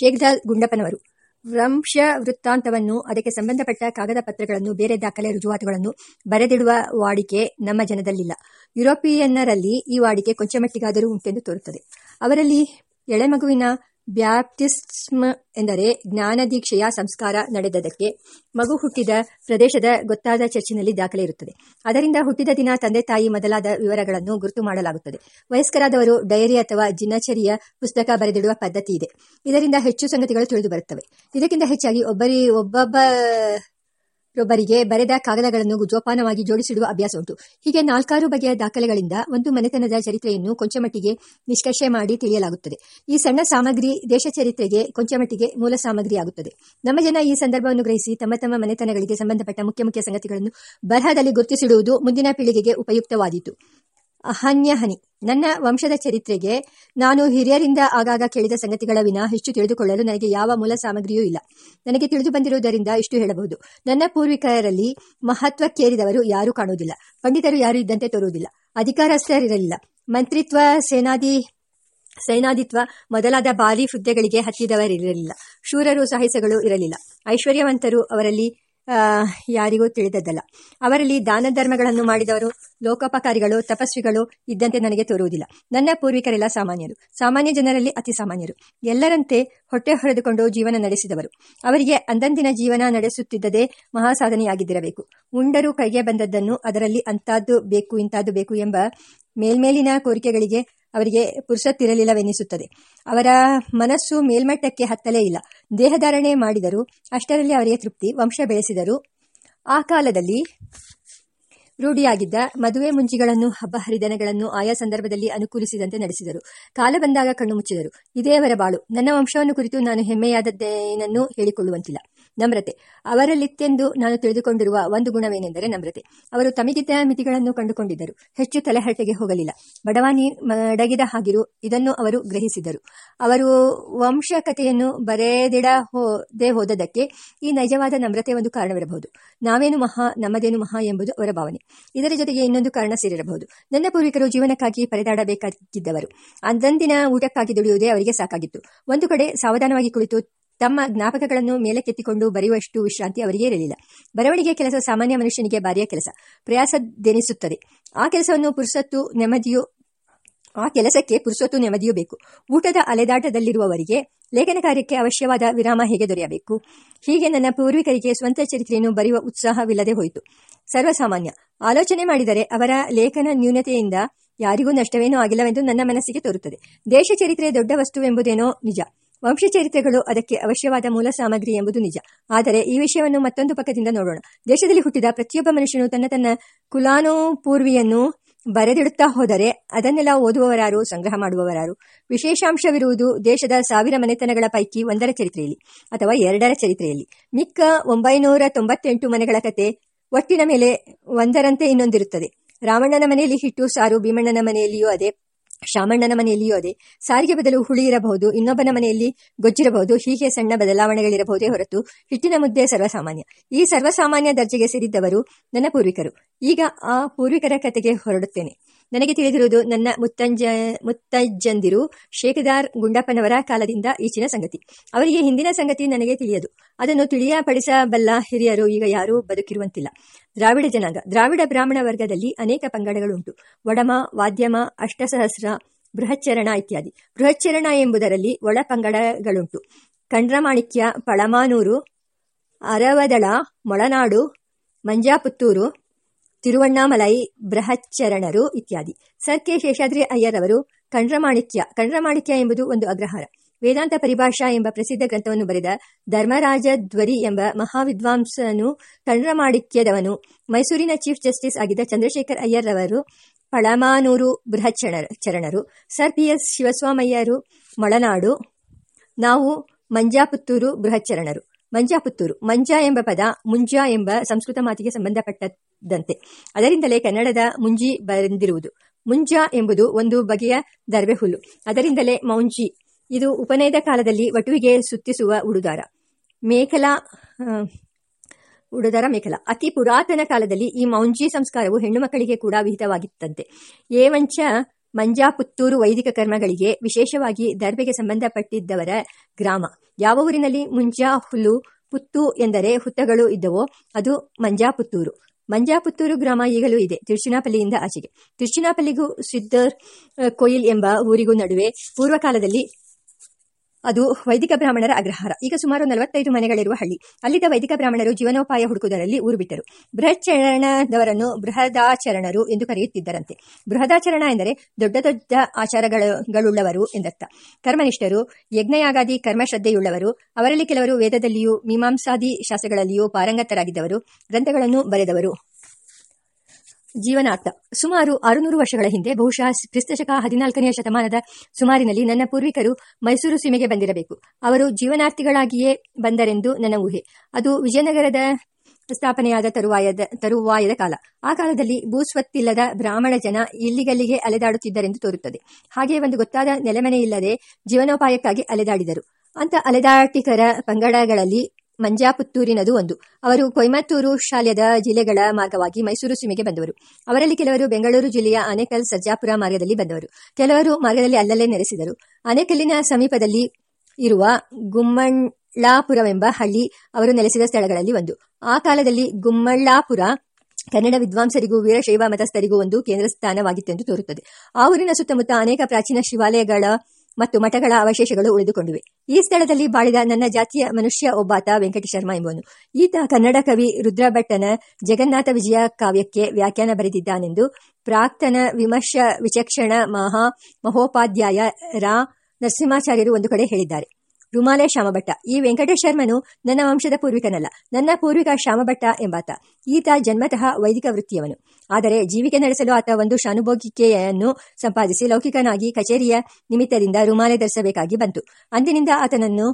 ಶೇಖ್ದಾಲ್ ಗುಂಡಪ್ಪನವರು ವಂಶ ವೃತ್ತಾಂತವನ್ನು, ಅದಕ್ಕೆ ಸಂಬಂಧಪಟ್ಟ ಕಾಗದ ಪತ್ರಗಳನ್ನು, ಬೇರೆ ದಾಖಲೆ ರುಜುವಾತುಗಳನ್ನು ಬರೆದಿಡುವ ವಾಡಿಕೆ ನಮ್ಮ ಜನದಲ್ಲಿಲ್ಲ. ಯುರೋಪಿಯನ್ನರಲ್ಲಿ ಈ ವಾಡಿಕೆ ಕೊಂಚ ಮಟ್ಟಿಗಾದರೂ ಉಂಟೆಂದು ತೋರುತ್ತದೆ. ಅವರಲ್ಲಿ ಎಳೆಮಗುವಿನ ಬ್ಯಾಪ್ಟಿಸ್ಮ್ ಎಂದರೆ ಜ್ಞಾನದೀಕ್ಷೆಯ ಸಂಸ್ಕಾರ ನಡೆದದಕ್ಕೆ ಮಗು ಹುಟ್ಟಿದ ಪ್ರದೇಶದ ಗೊತ್ತಾದ ಚರ್ಚಿನಲ್ಲಿ ದಾಖಲೆ ಇರುತ್ತದೆ. ಅದರಿಂದ ಹುಟ್ಟಿದ ದಿನ ತಂದೆ ತಾಯಿ ಮೊದಲಾದ ವಿವರಗಳನ್ನು ಗುರುತು ಮಾಡಲಾಗುತ್ತದೆ. ವಯಸ್ಕರಾದವರು ಡೈರಿ ಅಥವಾ ದಿನಚರಿಯ ಪುಸ್ತಕ ಬರೆದಿಡುವ ಪದ್ಧತಿ ಇದೆ. ಇದರಿಂದ ಹೆಚ್ಚು ಸಂಗತಿಗಳು ತಿಳಿದು ಬರುತ್ತವೆ. ಇದಕ್ಕಿಂತ ಹೆಚ್ಚಾಗಿ ಒಬ್ಬರಿ ಒಬ್ಬೊಬ್ಬ ರೊಬ್ಬರಿಗೆ ಬರೆದ ಕಾಗದಗಳನ್ನು ಜೋಪಾನವಾಗಿ ಜೋಡಿಸಿಡುವ ಅಭ್ಯಾಸ ಉಂಟು. ಹೀಗೆ ನಾಲ್ಕಾರು ಬಗೆಯ ದಾಖಲೆಗಳಿಂದ ಒಂದು ಮನೆತನದ ಚರಿತ್ರೆಯನ್ನು ಕೊಂಚಮಟ್ಟಿಗೆ ನಿಷ್ಕರ್ಷೆ ಮಾಡಿ ತಿಳಿಯಲಾಗುತ್ತದೆ. ಈ ಸಣ್ಣ ಸಾಮಗ್ರಿ ದೇಶ ಚರಿತ್ರೆಗೆ ಕೊಂಚಮಟ್ಟಿಗೆ ಮೂಲ ಸಾಮಗ್ರಿಯಾಗುತ್ತದೆ ನಮ್ಮ ಜನ ಈ ಸಂದರ್ಭವನ್ನು ಗ್ರಹಿಸಿ ತಮ್ಮ ತಮ್ಮ ಮನೆತನಗಳಿಗೆ ಸಂಬಂಧಪಟ್ಟ ಮುಖ್ಯ ಮುಖ್ಯ ಸಂಗತಿಗಳನ್ನು ಬರಹದಲ್ಲಿ ಗುರುತಿಸಿಡುವುದು ಮುಂದಿನ ಪೀಳಿಗೆಗೆ ಉಪಯುಕ್ತವಾದೀತು. ಅಹನ್ಯಹನಿ. ನನ್ನ ವಂಶದ ಚರಿತ್ರೆಗೆ ನಾನು ಹಿರಿಯರಿಂದ ಆಗಾಗ ಕೇಳಿದ ಸಂಗತಿಗಳ ವಿನ ಹೆಚ್ಚು ತಿಳಿದುಕೊಳ್ಳಲು ನನಗೆ ಯಾವ ಮೂಲ ಸಾಮಗ್ರಿಯೂ ಇಲ್ಲ. ನನಗೆ ತಿಳಿದು ಬಂದಿರುವುದರಿಂದ ಇಷ್ಟು ಹೇಳಬಹುದು. ನನ್ನ ಪೂರ್ವಿಕರಲ್ಲಿ ಮಹತ್ವಕ್ಕೇರಿದವರು ಯಾರೂ ಕಾಣುವುದಿಲ್ಲ. ಪಂಡಿತರು ಯಾರೂ ಇದ್ದಂತೆ ತೋರುವುದಿಲ್ಲ. ಅಧಿಕಾರಸ್ಥರಿರಲಿಲ್ಲ. ಮಂತ್ರಿತ್ವ ಸೇನಾದಿ ಸೇನಾದಿತ್ವ ಮೊದಲಾದ ಭಾರಿ ಹುದ್ದೆಗಳಿಗೆ ಹತ್ತಿದವರಿರಲಿಲ್ಲ. ಶೂರರು, ಸಾಹಸಗಳು ಇರಲಿಲ್ಲ. ಐಶ್ವರ್ಯವಂತರು ಅವರಲ್ಲಿ ಯಾರಿಗೂ ತಿಳಿದದ್ದಲ್ಲ. ಅವರಲ್ಲಿ ದಾನ ಧರ್ಮಗಳನ್ನು ಮಾಡಿದವರು, ಲೋಕೋಪಕಾರಿಗಳು, ತಪಸ್ವಿಗಳು ಇದ್ದಂತೆ ನನಗೆ ತೋರುವುದಿಲ್ಲ. ನನ್ನ ಪೂರ್ವಿಕರೆಲ್ಲ ಸಾಮಾನ್ಯರು. ಸಾಮಾನ್ಯ ಜನರಲ್ಲಿ ಅತಿ ಸಾಮಾನ್ಯರು. ಎಲ್ಲರಂತೆ ಹೊಟ್ಟೆ ಹೊರೆದುಕೊಂಡು ಜೀವನ ನಡೆಸಿದವರು. ಅವರಿಗೆ ಅಂದಂದಿನ ಜೀವನ ನಡೆಸುತ್ತಿದ್ದದೇ ಮಹಾಸಾಧನೆಯಾಗಿದ್ದಿರಬೇಕು. ಉಂಡರು ಕೈಗೆ ಬಂದದ್ದನ್ನು ಅದರಲ್ಲಿ ಅಂತಾದ್ದು ಬೇಕು, ಇಂತಾದ್ದು ಬೇಕು ಎಂಬ ಮೇಲ್ಮೇಲಿನ ಕೋರಿಕೆಗಳಿಗೆ ಅವರಿಗೆ ಪುರುಷತ್ತಿರಲಿಲ್ಲವೆನಿಸುತ್ತದೆ. ಅವರ ಮನಸ್ಸು ಮೇಲ್ಮಟ್ಟಕ್ಕೆ ಹತ್ತಲೇ ಇಲ್ಲ. ದೇಹಧಾರಣೆ ಮಾಡಿದರು ಅಷ್ಟರಲ್ಲಿ ಅವರಿಗೆ ತೃಪ್ತಿ. ವಂಶ ಬೆಳೆಸಿದರು. ಆ ಕಾಲದಲ್ಲಿ ರೂಢಿಯಾಗಿದ್ದ ಮದುವೆ ಮುಂಜಿಗಳನ್ನು ಹಬ್ಬ ಹರಿದನಗಳನ್ನು ಆಯಾ ಸಂದರ್ಭದಲ್ಲಿ ಅನುಕೂಲಿಸಿದಂತೆ ನಡೆಸಿದರು. ಕಾಲ ಬಂದಾಗ ಕಣ್ಣು ಮುಚ್ಚಿದರು. ಇದೇ ಅವರ ಬಾಳು. ನನ್ನ ವಂಶವನ್ನು ಕುರಿತು ನಾನು ಹೆಮ್ಮೆಯಾದದ್ದೇನನ್ನೂ ಹೇಳಿಕೊಳ್ಳುವಂತಿಲ್ಲ. ನಮ್ರತೆ. ಅವರಲ್ಲಿತ್ತೆಂದು ನಾನು ತಿಳಿದುಕೊಂಡಿರುವ ಒಂದು ಗುಣವೇನೆಂದರೆ ನಮ್ರತೆ. ಅವರು ತಮಗಿದ್ದ ಮಿತಿಗಳನ್ನು ಕಂಡುಕೊಂಡಿದ್ದರು. ಹೆಚ್ಚು ತಲೆಹರಟೆಗೆ ಹೋಗಲಿಲ್ಲ. ಬಡವಾನಿ ಮಡಗಿದ ಹಾಗಿರು ಇದನ್ನು ಅವರು ಗ್ರಹಿಸಿದರು ಅವರು ವಂಶ ಕಥೆಯನ್ನು ಬರೆದಿಡ ಹೋದೇ ಹೋದದಕ್ಕೆ ಈ ನೈಜವಾದ ನಮ್ರತೆ ಒಂದು ಕಾರಣವಿರಬಹುದು. ನಾವೇನು ಮಹಾ, ನಮ್ಮದೇನು ಮಹಾ ಎಂಬುದು ಅವರ ಭಾವನೆ. ಇದರ ಜೊತೆಗೆ ಇನ್ನೊಂದು ಕಾರಣ ಸೇರಿರಬಹುದು. ನನ್ನ ಪೂರ್ವಿಕರು ಜೀವನಕ್ಕಾಗಿ ಪರದಾಡಬೇಕಾಗಿದ್ದವರು. ಅಂದಂದಿನ ಊಟಕ್ಕಾಗಿ ದುಡಿಯುವುದೇ ಅವರಿಗೆ ಸಾಕಾಗಿತ್ತು. ಒಂದು ಕಡೆ ಸಾವಧಾನವಾಗಿ ಕುಳಿತು ತಮ್ಮ ಜ್ಞಾಪಕಗಳನ್ನು ಮೇಲಕ್ಕೆತ್ತಿಕೊಂಡು ಬರೆಯುವಷ್ಟು ವಿಶ್ರಾಂತಿ ಅವರಿಗೆ ಇರಲಿಲ್ಲ. ಬರವಣಿಗೆ ಕೆಲಸ ಸಾಮಾನ್ಯ ಮನುಷ್ಯನಿಗೆ ಭಾರಿಯ ಕೆಲಸ. ಪ್ರಯಾಸದೆನಿಸುತ್ತದೆ. ಆ ಕೆಲಸವನ್ನು ಪುರುಸತ್ತು ನೆಮ್ಮದಿಯು, ಆ ಕೆಲಸಕ್ಕೆ ಪುರುಸೊತ್ತು ನೆಮ್ಮದಿಯೂ ಬೇಕು. ಊಟದ ಅಲೆದಾಟದಲ್ಲಿರುವವರಿಗೆ ಲೇಖನ ಕಾರ್ಯಕ್ಕೆ ಅವಶ್ಯವಾದ ವಿರಾಮ ಹೇಗೆ ದೊರೆಯಬೇಕು? ಹೀಗೆ ನನ್ನ ಪೂರ್ವಿಕರಿಗೆ ಸ್ವಂತ ಚರಿತ್ರೆಯನ್ನು ಬರೆಯುವ ಉತ್ಸಾಹವಿಲ್ಲದೆ ಹೋಯಿತು. ಸರ್ವಸಾಮಾನ್ಯ. ಆಲೋಚನೆ ಮಾಡಿದರೆ ಅವರ ಲೇಖನ ನ್ಯೂನತೆಯಿಂದ ಯಾರಿಗೂ ನಷ್ಟವೇನೂ ಆಗಿಲ್ಲವೆಂದು ನನ್ನ ಮನಸ್ಸಿಗೆ ತೋರುತ್ತದೆ. ದೇಶ ಚರಿತ್ರೆ ದೊಡ್ಡ ವಸ್ತುವೆಂಬುದೇನೋ ನಿಜ. ವಂಶಚರಿತ್ರೆಗಳು ಅದಕ್ಕೆ ಅವಶ್ಯವಾದ ಮೂಲ ಸಾಮಗ್ರಿ ಎಂಬುದು ನಿಜ. ಆದರೆ ಈ ವಿಷಯವನ್ನು ಮತ್ತೊಂದು ಪಕ್ಕದಿಂದ ನೋಡೋಣ. ದೇಶದಲ್ಲಿ ಹುಟ್ಟಿದ ಪ್ರತಿಯೊಬ್ಬ ಮನುಷ್ಯನು ತನ್ನ ತನ್ನ ಕುಲಾನುಪೂರ್ವಿಯನ್ನು ಬರೆದಿಡುತ್ತಾ ಹೋದರೆ ಅದನ್ನೆಲ್ಲ ಓದುವವರಾರು, ಸಂಗ್ರಹ ಮಾಡುವವರಾರು. ವಿಶೇಷಾಂಶವಿರುವುದು ದೇಶದ ಸಾವಿರ ಮನೆತನಗಳ ಪೈಕಿ ಒಂದರ ಚರಿತ್ರೆಯಲ್ಲಿ, ಅಥವಾ ಎರಡರ ಚರಿತ್ರೆಯಲ್ಲಿ. ಮಿಕ್ಕ ಒಂಬೈನೂರ ಮನೆಗಳ ಕತೆ ಒಟ್ಟಿನ ಮೇಲೆ ಒಂದರಂತೆ ಇನ್ನೊಂದಿರುತ್ತದೆ. ರಾಮಣ್ಣನ ಮನೆಯಲ್ಲಿ ಹಿಟ್ಟು, ಸಾರು, ಭೀಮಣ್ಣನ ಮನೆಯಲ್ಲಿಯೂ ಅದೇ ಶಾಮಣ್ಣನ ಮನೆಯಲ್ಲಿಯೂ ಅದೇ ಸಾರಿಗೆ ಬದಲು ಹುಳಿ ಇರಬಹುದು, ಇನ್ನೊಬ್ಬನ ಮನೆಯಲ್ಲಿ ಗೊಜ್ಜಿರಬಹುದು, ಹೀಗೆ ಸಣ್ಣ ಬದಲಾವಣೆಗಳಿರಬಹುದೇ ಹೊರತು ಹಿಟ್ಟಿನ ಮುದ್ದೆ ಸರ್ವಸಾಮಾನ್ಯ. ಈ ಸರ್ವಸಾಮಾನ್ಯ ದರ್ಜೆಗೆ ಸೇರಿದ್ದವರು ನನ್ನ ಪೂರ್ವಿಕರು. ಈಗ ಆ ಪೂರ್ವಿಕರ ಕತೆಗೆ ಹೊರಡುತ್ತೇನೆ. ನನಗೆ ತಿಳಿದಿರುವುದು ನನ್ನ ಮುತ್ತಂಜ, ಮುತ್ತಜ್ಜಂದಿರು ಶೇಖದಾರ್ ಗುಂಡಪ್ಪನವರ ಕಾಲದಿಂದ ಈಚಿನ ಸಂಗತಿ. ಅವರಿಗೆ ಹಿಂದಿನ ಸಂಗತಿ ನನಗೆ ತಿಳಿಯದು. ಅದನ್ನು ತಿಳಿಯಪಡಿಸಬಲ್ಲ ಹಿರಿಯರು ಈಗ ಯಾರೂ ಬದುಕಿರುವಂತಿಲ್ಲ. ದ್ರಾವಿಡ ಜನಾಂಗ, ದ್ರಾವಿಡ ಬ್ರಾಹ್ಮಣ ವರ್ಗದಲ್ಲಿ ಅನೇಕ ಪಂಗಡಗಳುಂಟು. ಒಡಮ ವಾದ್ಯಮ, ಅಷ್ಟಸಹಸ್ರ, ಬೃಹಚ್ಚರಣ ಇತ್ಯಾದಿ. ಬೃಹಚ್ಚರಣ ಎಂಬುದರಲ್ಲಿ ಒಳ ಪಂಗಡಗಳುಂಟು. ಕಂಡ್ರಮಾಣಿಕ್ಯ ಪಳಮಾನೂರು, ಅರವದಳ, ಮೊಳನಾಡು, ಮಂಜಾಪುತ್ತೂರು ತಿರುವಣ್ಣಾಮಲೈ, ಬೃಹಚ್ಚರಣರು ಇತ್ಯಾದಿ. ಸರ್ ಕೆ ಶೇಷಾದ್ರಿ ಅಯ್ಯರ್ ಅವರು ಕಂಡ್ರಮಾಣಿಕ್ಯ ಕಂಡ್ರಮಾಣಿಕ್ಯ ಎಂಬುದು ಒಂದು ಅಗ್ರಹಾರ. ವೇದಾಂತ ಪರಿಭಾಷಾ ಎಂಬ ಪ್ರಸಿದ್ಧ ಗ್ರಂಥವನ್ನು ಬರೆದ ಧರ್ಮರಾಜ ಧ್ವರಿ ಎಂಬ ಮಹಾವಿದ್ವಾಂಸನು ಕಂಡ್ರಮಾಣಿಕ್ಯದವನು ಮೈಸೂರಿನ ಚೀಫ್ ಜಸ್ಟಿಸ್ ಆಗಿದ್ದ ಚಂದ್ರಶೇಖರ್ ಅಯ್ಯರ್ ಅವರು ಪಳಮಾನೂರು ಬೃಹಚ್ಚರ ಚರಣರು. ಸರ್ ಪಿ ಎಸ್ ಶಿವಸ್ವಾಮಯ್ಯರು ಮಳನಾಡು. ನಾವು ಮಂಜಾಪುತ್ತೂರು ಬೃಹಚ್ಚರಣರು. ಮಂಜಾಪುತ್ತೂರು. ಮಂಜಾ ಎಂಬ ಪದ ಮುಂಜಾ ಎಂಬ ಸಂಸ್ಕೃತ ಮಾತಿಗೆ ಸಂಬಂಧಪಟ್ಟದಂತೆ ಅದರಿಂದಲೇ ಕನ್ನಡದ ಮುಂಜಿ ಬಂದಿರುವುದು. ಮುಂಜಾ ಎಂಬುದು ಒಂದು ಬಗೆಯ ದರ್ವೆ ಹುಲ್ಲು. ಅದರಿಂದಲೇ ಮೌಂಜಿ. ಇದು ಉಪನಯದ ಕಾಲದಲ್ಲಿ ವಟುವಿಗೆ ಸುತ್ತಿಸುವ ಉಡುದಾರ. ಮೇಖಲಾ ಉಡುದಾರ ಮೇಖಲ. ಅತಿ ಪುರಾತನ ಕಾಲದಲ್ಲಿ ಈ ಮೌಂಜಿ ಸಂಸ್ಕಾರವು ಹೆಣ್ಣು ಮಕ್ಕಳಿಗೆ ಕೂಡ ವಿಹಿತವಾಗಿತ್ತಂತೆ. ಏವಂಚ ಮಂಜಾಪುತ್ತೂರು ವೈದಿಕ ಕರ್ಮಗಳಿಗೆ ವಿಶೇಷವಾಗಿ ದರ್ಬೆಗೆ ಸಂಬಂಧಪಟ್ಟಿದ್ದವರ ಗ್ರಾಮ. ಯಾವ ಊರಿನಲ್ಲಿ ಮುಂಜಾ ಹುಲ್ಲು ಪುತ್ತು ಎಂದರೆ ಹುತ್ತಗಳು ಇದ್ದವೋ ಅದು ಮಂಜಾಪುತ್ತೂರು. ಮಂಜಾಪುತ್ತೂರು ಗ್ರಾಮ ಈಗಲೂ ಇದೆ. ತಿರುಚಿನಾಪಲ್ಲಿಯಿಂದ ಆಚೆಗೆ. ತಿರುಚಿನಾಪಲ್ಲಿಗೂ ಸಿದ್ದರ್ ಕೊಯಿಲ್ ಎಂಬ ಊರಿಗೂ ನಡುವೆ ಪೂರ್ವಕಾಲದಲ್ಲಿ ಅದು ವೈದಿಕ ಬ್ರಾಹ್ಮಣರ ಅಗ್ರಹಾರ. ಈಗ ಸುಮಾರು ನಲವತ್ತೈದು ಮನೆಗಳಿರುವ ಹಳ್ಳಿ. ಅಲ್ಲಿದ್ದ ವೈದಿಕ ಬ್ರಾಹ್ಮಣರು ಜೀವನೋಪಾಯ ಹುಡುಕುವುದರಲ್ಲಿ ಊರು ಬಿಟ್ಟರು ಬೃಹಚರಣದವರನ್ನು ಬೃಹದಾಚರಣರು ಎಂದು ಕರೆಯುತ್ತಿದ್ದರಂತೆ. ಬೃಹದಾಚರಣ ಎಂದರೆ ದೊಡ್ಡ ದೊಡ್ಡ ಆಚಾರಗಳುಳ್ಳವರು ಎಂದರ್ಥ. ಕರ್ಮನಿಷ್ಠರು, ಯಜ್ಞಯಾಗಾದಿ ಕರ್ಮಶ್ರದ್ಧೆಯುಳ್ಳವರು, ಅವರಲ್ಲಿ ಕೆಲವರು ವೇದದಲ್ಲಿಯೂ, ಮೀಮಾಂಸಾದಿ ಶಾಸ್ತ್ರಗಳಲ್ಲಿಯೂ ಪಾರಂಗತರಾಗಿದ್ದವರು, ಗ್ರಂಥಗಳನ್ನು ಬರೆದವರು. ಜೀವನಾರ್ಥ. ಸುಮಾರು ಆರುನೂರು ವರ್ಷಗಳ ಹಿಂದೆ ಬಹುಶಃ ಕ್ರಿಸ್ತಶಕ ಹದಿನಾಲ್ಕನೆಯ ಶತಮಾನದ ಸುಮಾರಿನಲ್ಲಿ ನನ್ನ ಪೂರ್ವಿಕರು ಮೈಸೂರು ಸೀಮೆಗೆ ಬಂದಿರಬೇಕು. ಅವರು ಜೀವನಾರ್ಥಿಗಳಾಗಿಯೇ ಬಂದರೆಂದು ನನ್ನ ಊಹೆ. ಅದು ವಿಜಯನಗರದ ಸ್ಥಾಪನೆಯಾದ ತರುವಾಯದ ತರುವಾಯದ ಕಾಲ. ಆ ಕಾಲದಲ್ಲಿ ಭೂಸ್ವತ್ತಿಲ್ಲದ ಬ್ರಾಹ್ಮಣ ಜನ ಇಲ್ಲಿಗಲ್ಲಿಗೆ ಅಲೆದಾಡುತ್ತಿದ್ದರೆಂದು ತೋರುತ್ತದೆ. ಹಾಗೆಯೇ ಒಂದು ಗೊತ್ತಾದ ನೆಲೆಮನೆಯಿಲ್ಲದೆ ಜೀವನೋಪಾಯಕ್ಕಾಗಿ ಅಲೆದಾಡಿದರು. ಅಂತ ಅಲೆದಾಟಿಕರ ಪಂಗಡಗಳಲ್ಲಿ ಮಂಜಾಪುತ್ತೂರಿನದು ಒಂದು. ಅವರು ಕೊಯಮತ್ತೂರು ಶಾಲೆಯದ ಜಿಲ್ಲೆಗಳ ಮಾರ್ಗವಾಗಿ ಮೈಸೂರು ಸೀಮೆಗೆ ಬಂದವರು. ಅವರಲ್ಲಿ ಕೆಲವರು ಬೆಂಗಳೂರು ಜಿಲ್ಲೆಯ ಆನೇಕಲ್ ಸರ್ಜಾಪುರ ಮಾರ್ಗದಲ್ಲಿ ಬಂದವರು. ಕೆಲವರು ಮಾರ್ಗದಲ್ಲಿ ಅಲ್ಲಲ್ಲೇ ನೆಲೆಸಿದರು. ಆನೇಕಲ್ಲಿನ ಸಮೀಪದಲ್ಲಿ ಇರುವ ಗುಮ್ಮಳ್ಳಾಪುರವೆಂಬ ಹಳ್ಳಿ ಅವರು ನೆಲೆಸಿದ ಸ್ಥಳಗಳಲ್ಲಿ ಒಂದು. ಆ ಕಾಲದಲ್ಲಿ ಗುಮ್ಮಳ್ಳಾಪುರ ಕನ್ನಡ ವಿದ್ವಾಂಸರಿಗೂ ವೀರಶೈವ ಮತಸ್ಥರಿಗೂ ಒಂದು ಕೇಂದ್ರ ಸ್ಥಾನವಾಗಿತ್ತೆಂದು ತೋರುತ್ತದೆ. ಆ ಊರಿನ ಸುತ್ತಮುತ್ತ ಅನೇಕ ಪ್ರಾಚೀನ ಶಿವಾಲಯಗಳ ಮತ್ತು ಮಠಗಳ ಅವಶೇಷಗಳು ಉಳಿದುಕೊಂಡಿವೆ. ಈ ಸ್ಥಳದಲ್ಲಿ ಬಾಳಿದ ನನ್ನ ಜಾತಿಯ ಮನುಷ್ಯ ಒಬ್ಬಾತ ವೆಂಕಟಶರ್ಮ ಎಂಬುವನು. ಈತ ಕನ್ನಡ ಕವಿ ರುದ್ರಭಟ್ಟನ ಜಗನ್ನಾಥ ವಿಜಯ ಕಾವ್ಯಕ್ಕೆ ವ್ಯಾಖ್ಯಾನ ಬರೆದಿದ್ದಾನೆಂದು ಪ್ರಾಕ್ತನ ವಿಮರ್ಶ ವಿಚಕ್ಷಣ ಮಹಾ ಮಹೋಪಾಧ್ಯಾಯ ರಾ ನರಸಿಂಹಾಚಾರ್ಯರು ಒಂದು ಕಡೆ ಹೇಳಿದ್ದಾರೆ. ರುಮಾಲೆ ಶ್ಯಾಮಭಟ್ಟ. ಈ ವೆಂಕಟೇಶ್ವರ್ಮನು ನನ್ನ ವಂಶದ ಪೂರ್ವಿಕನಲ್ಲ. ನನ್ನ ಪೂರ್ವಿಕ ಶ್ಯಾಮಭಟ್ಟ ಎಂಬಾತ. ಈತ ಜನ್ಮತಃ ವೈದಿಕ ವೃತ್ತಿಯವನು. ಆದರೆ ಜೀವಿಕೆ ನಡೆಸಲು ಆತ ಒಂದು ಶಾನುಭೋಗಿಕೆಯನ್ನು ಸಂಪಾದಿಸಿ ಲೌಕಿಕನಾಗಿ ಕಚೇರಿಯ ನಿಮಿತ್ತದಿಂದ ರುಮಾಲೆ ಧರಿಸಬೇಕಾಗಿ ಬಂತು. ಅಂದಿನಿಂದ ಆತನನ್ನು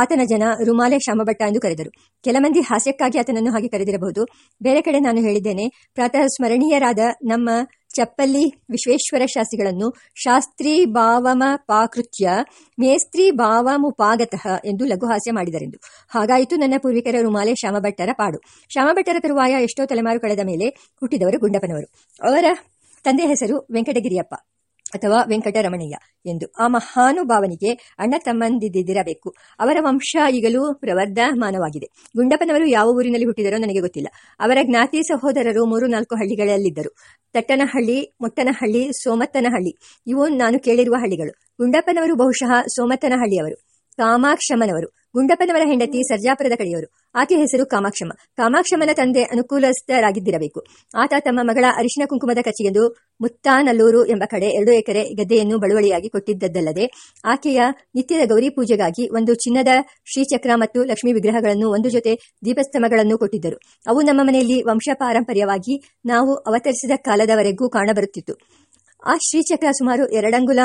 ಆತನ ಜನ ರುಮಾಲೆ ಶ್ಯಾಮಭಟ್ಟ ಎಂದು ಕರೆದರು. ಕೆಲ ಮಂದಿ ಹಾಸ್ಯಕ್ಕಾಗಿ ಆತನನ್ನು ಹಾಗೆ ಕರೆದಿರಬಹುದು. ಬೇರೆ ಕಡೆ ನಾನು ಹೇಳಿದ್ದೇನೆ, ಪ್ರಾತಃ ಸ್ಮರಣೀಯರಾದ ನಮ್ಮ ಚಪ್ಪಲ್ಲಿ ವಿಶ್ವೇಶ್ವರ ಶಾಸ್ತ್ರಿಗಳನ್ನು ಶಾಸ್ತ್ರಿ ಭಾವಮ ಪಾಕೃತ್ಯ ಮೇಸ್ತ್ರಿ ಭಾವಮುಪಾಗತಃ ಎಂದು ಲಘುಹಾಸ್ಯ ಮಾಡಿದರೆಂದು. ಹಾಗಾಯಿತು ನನ್ನ ಪೂರ್ವಿಕರ ರುಮಾಲೆ ಶ್ಯಾಮಭಟ್ಟರ ಪಾಡು. ಶ್ಯಾಮಭಟ್ಟರ ತರುವಾಯ ಎಷ್ಟೋ ತಲೆಮಾರು ಕಳೆದ ಮೇಲೆ ಹುಟ್ಟಿದವರು ಗುಂಡಪ್ಪನವರು. ಅವರ ತಂದೆ ಹೆಸರು ವೆಂಕಟಗಿರಿಯಪ್ಪ. ಅಥವಾ ವೆಂಕಟರಮಣಯ್ಯ ಎಂದು ಆ ಮಹಾನುಭಾವನಿಗೆ ಅಣ್ಣ ತಮ್ಮಂದಿದ್ದಿರಬೇಕು ಅವರ ವಂಶ ಈಗಲೂ ಪ್ರವರ್ಧಮಾನವಾಗಿದೆ. ಗುಂಡಪ್ಪನವರು ಯಾವ ಊರಿನಲ್ಲಿ ಹುಟ್ಟಿದರೋ ನನಗೆ ಗೊತ್ತಿಲ್ಲ. ಅವರ ಜ್ಞಾತಿ ಸಹೋದರರು ಮೂರು ನಾಲ್ಕು ಹಳ್ಳಿಗಳಲ್ಲಿದ್ದರು. ತಟ್ಟನಹಳ್ಳಿ, ಮೊಟ್ಟನಹಳ್ಳಿ, ಸೋಮತ್ತನಹಳ್ಳಿ. ಇವು ನಾನು ಕೇಳಿರುವ ಹಳ್ಳಿಗಳು. ಗುಂಡಪ್ಪನವರು ಬಹುಶಃ ಸೋಮತ್ತನಹಳ್ಳಿಯವರು. ಕಾಮಾಕ್ಷಮನವರು ಗುಂಡಪ್ಪನವರ ಹೆಂಡತಿ ಸರ್ಜಾಪುರದ ಕಡೆಯವರು. ಆಕೆ ಹೆಸರು ಕಾಮಾಕ್ಷಮ್ಮ. ಕಾಮಾಕ್ಷಮ್ಮನ ತಂದೆ ಅನುಕೂಲಸ್ಥರಾಗಿದ್ದಿರಬೇಕು. ಆತ ತಮ್ಮ ಮಗಳ ಅರಿಶಿನ ಕುಂಕುಮದ ಖರ್ಚಿಗೆಂದು ಮುತ್ತಾನಲ್ಲೂರು ಎಂಬ ಕಡೆ ಎರಡು ಎಕರೆ ಗದ್ದೆಯನ್ನು ಬಳುವಳಿಯಾಗಿ ಕೊಟ್ಟಿದ್ದದ್ದಲ್ಲದೆ, ಆಕೆಯ ನಿತ್ಯದ ಗೌರಿ ಪೂಜೆಗಾಗಿ ಒಂದು ಚಿನ್ನದ ಶ್ರೀಚಕ್ರ ಮತ್ತು ಲಕ್ಷ್ಮೀ ವಿಗ್ರಹಗಳನ್ನು ಒಂದು ಜೊತೆ ದೀಪಸ್ತಂಭಗಳನ್ನು ಕೊಟ್ಟಿದ್ದರು. ಅವು ನಮ್ಮ ಮನೆಯಲ್ಲಿ ವಂಶ ಪಾರಂಪರ್ಯವಾಗಿ ನಾವು ಅವತರಿಸಿದ ಕಾಲದವರೆಗೂ ಕಾಣಬರುತ್ತಿತ್ತು. ಆ ಶ್ರೀಚಕ್ರ ಸುಮಾರು ಎರಡಂಗುಲ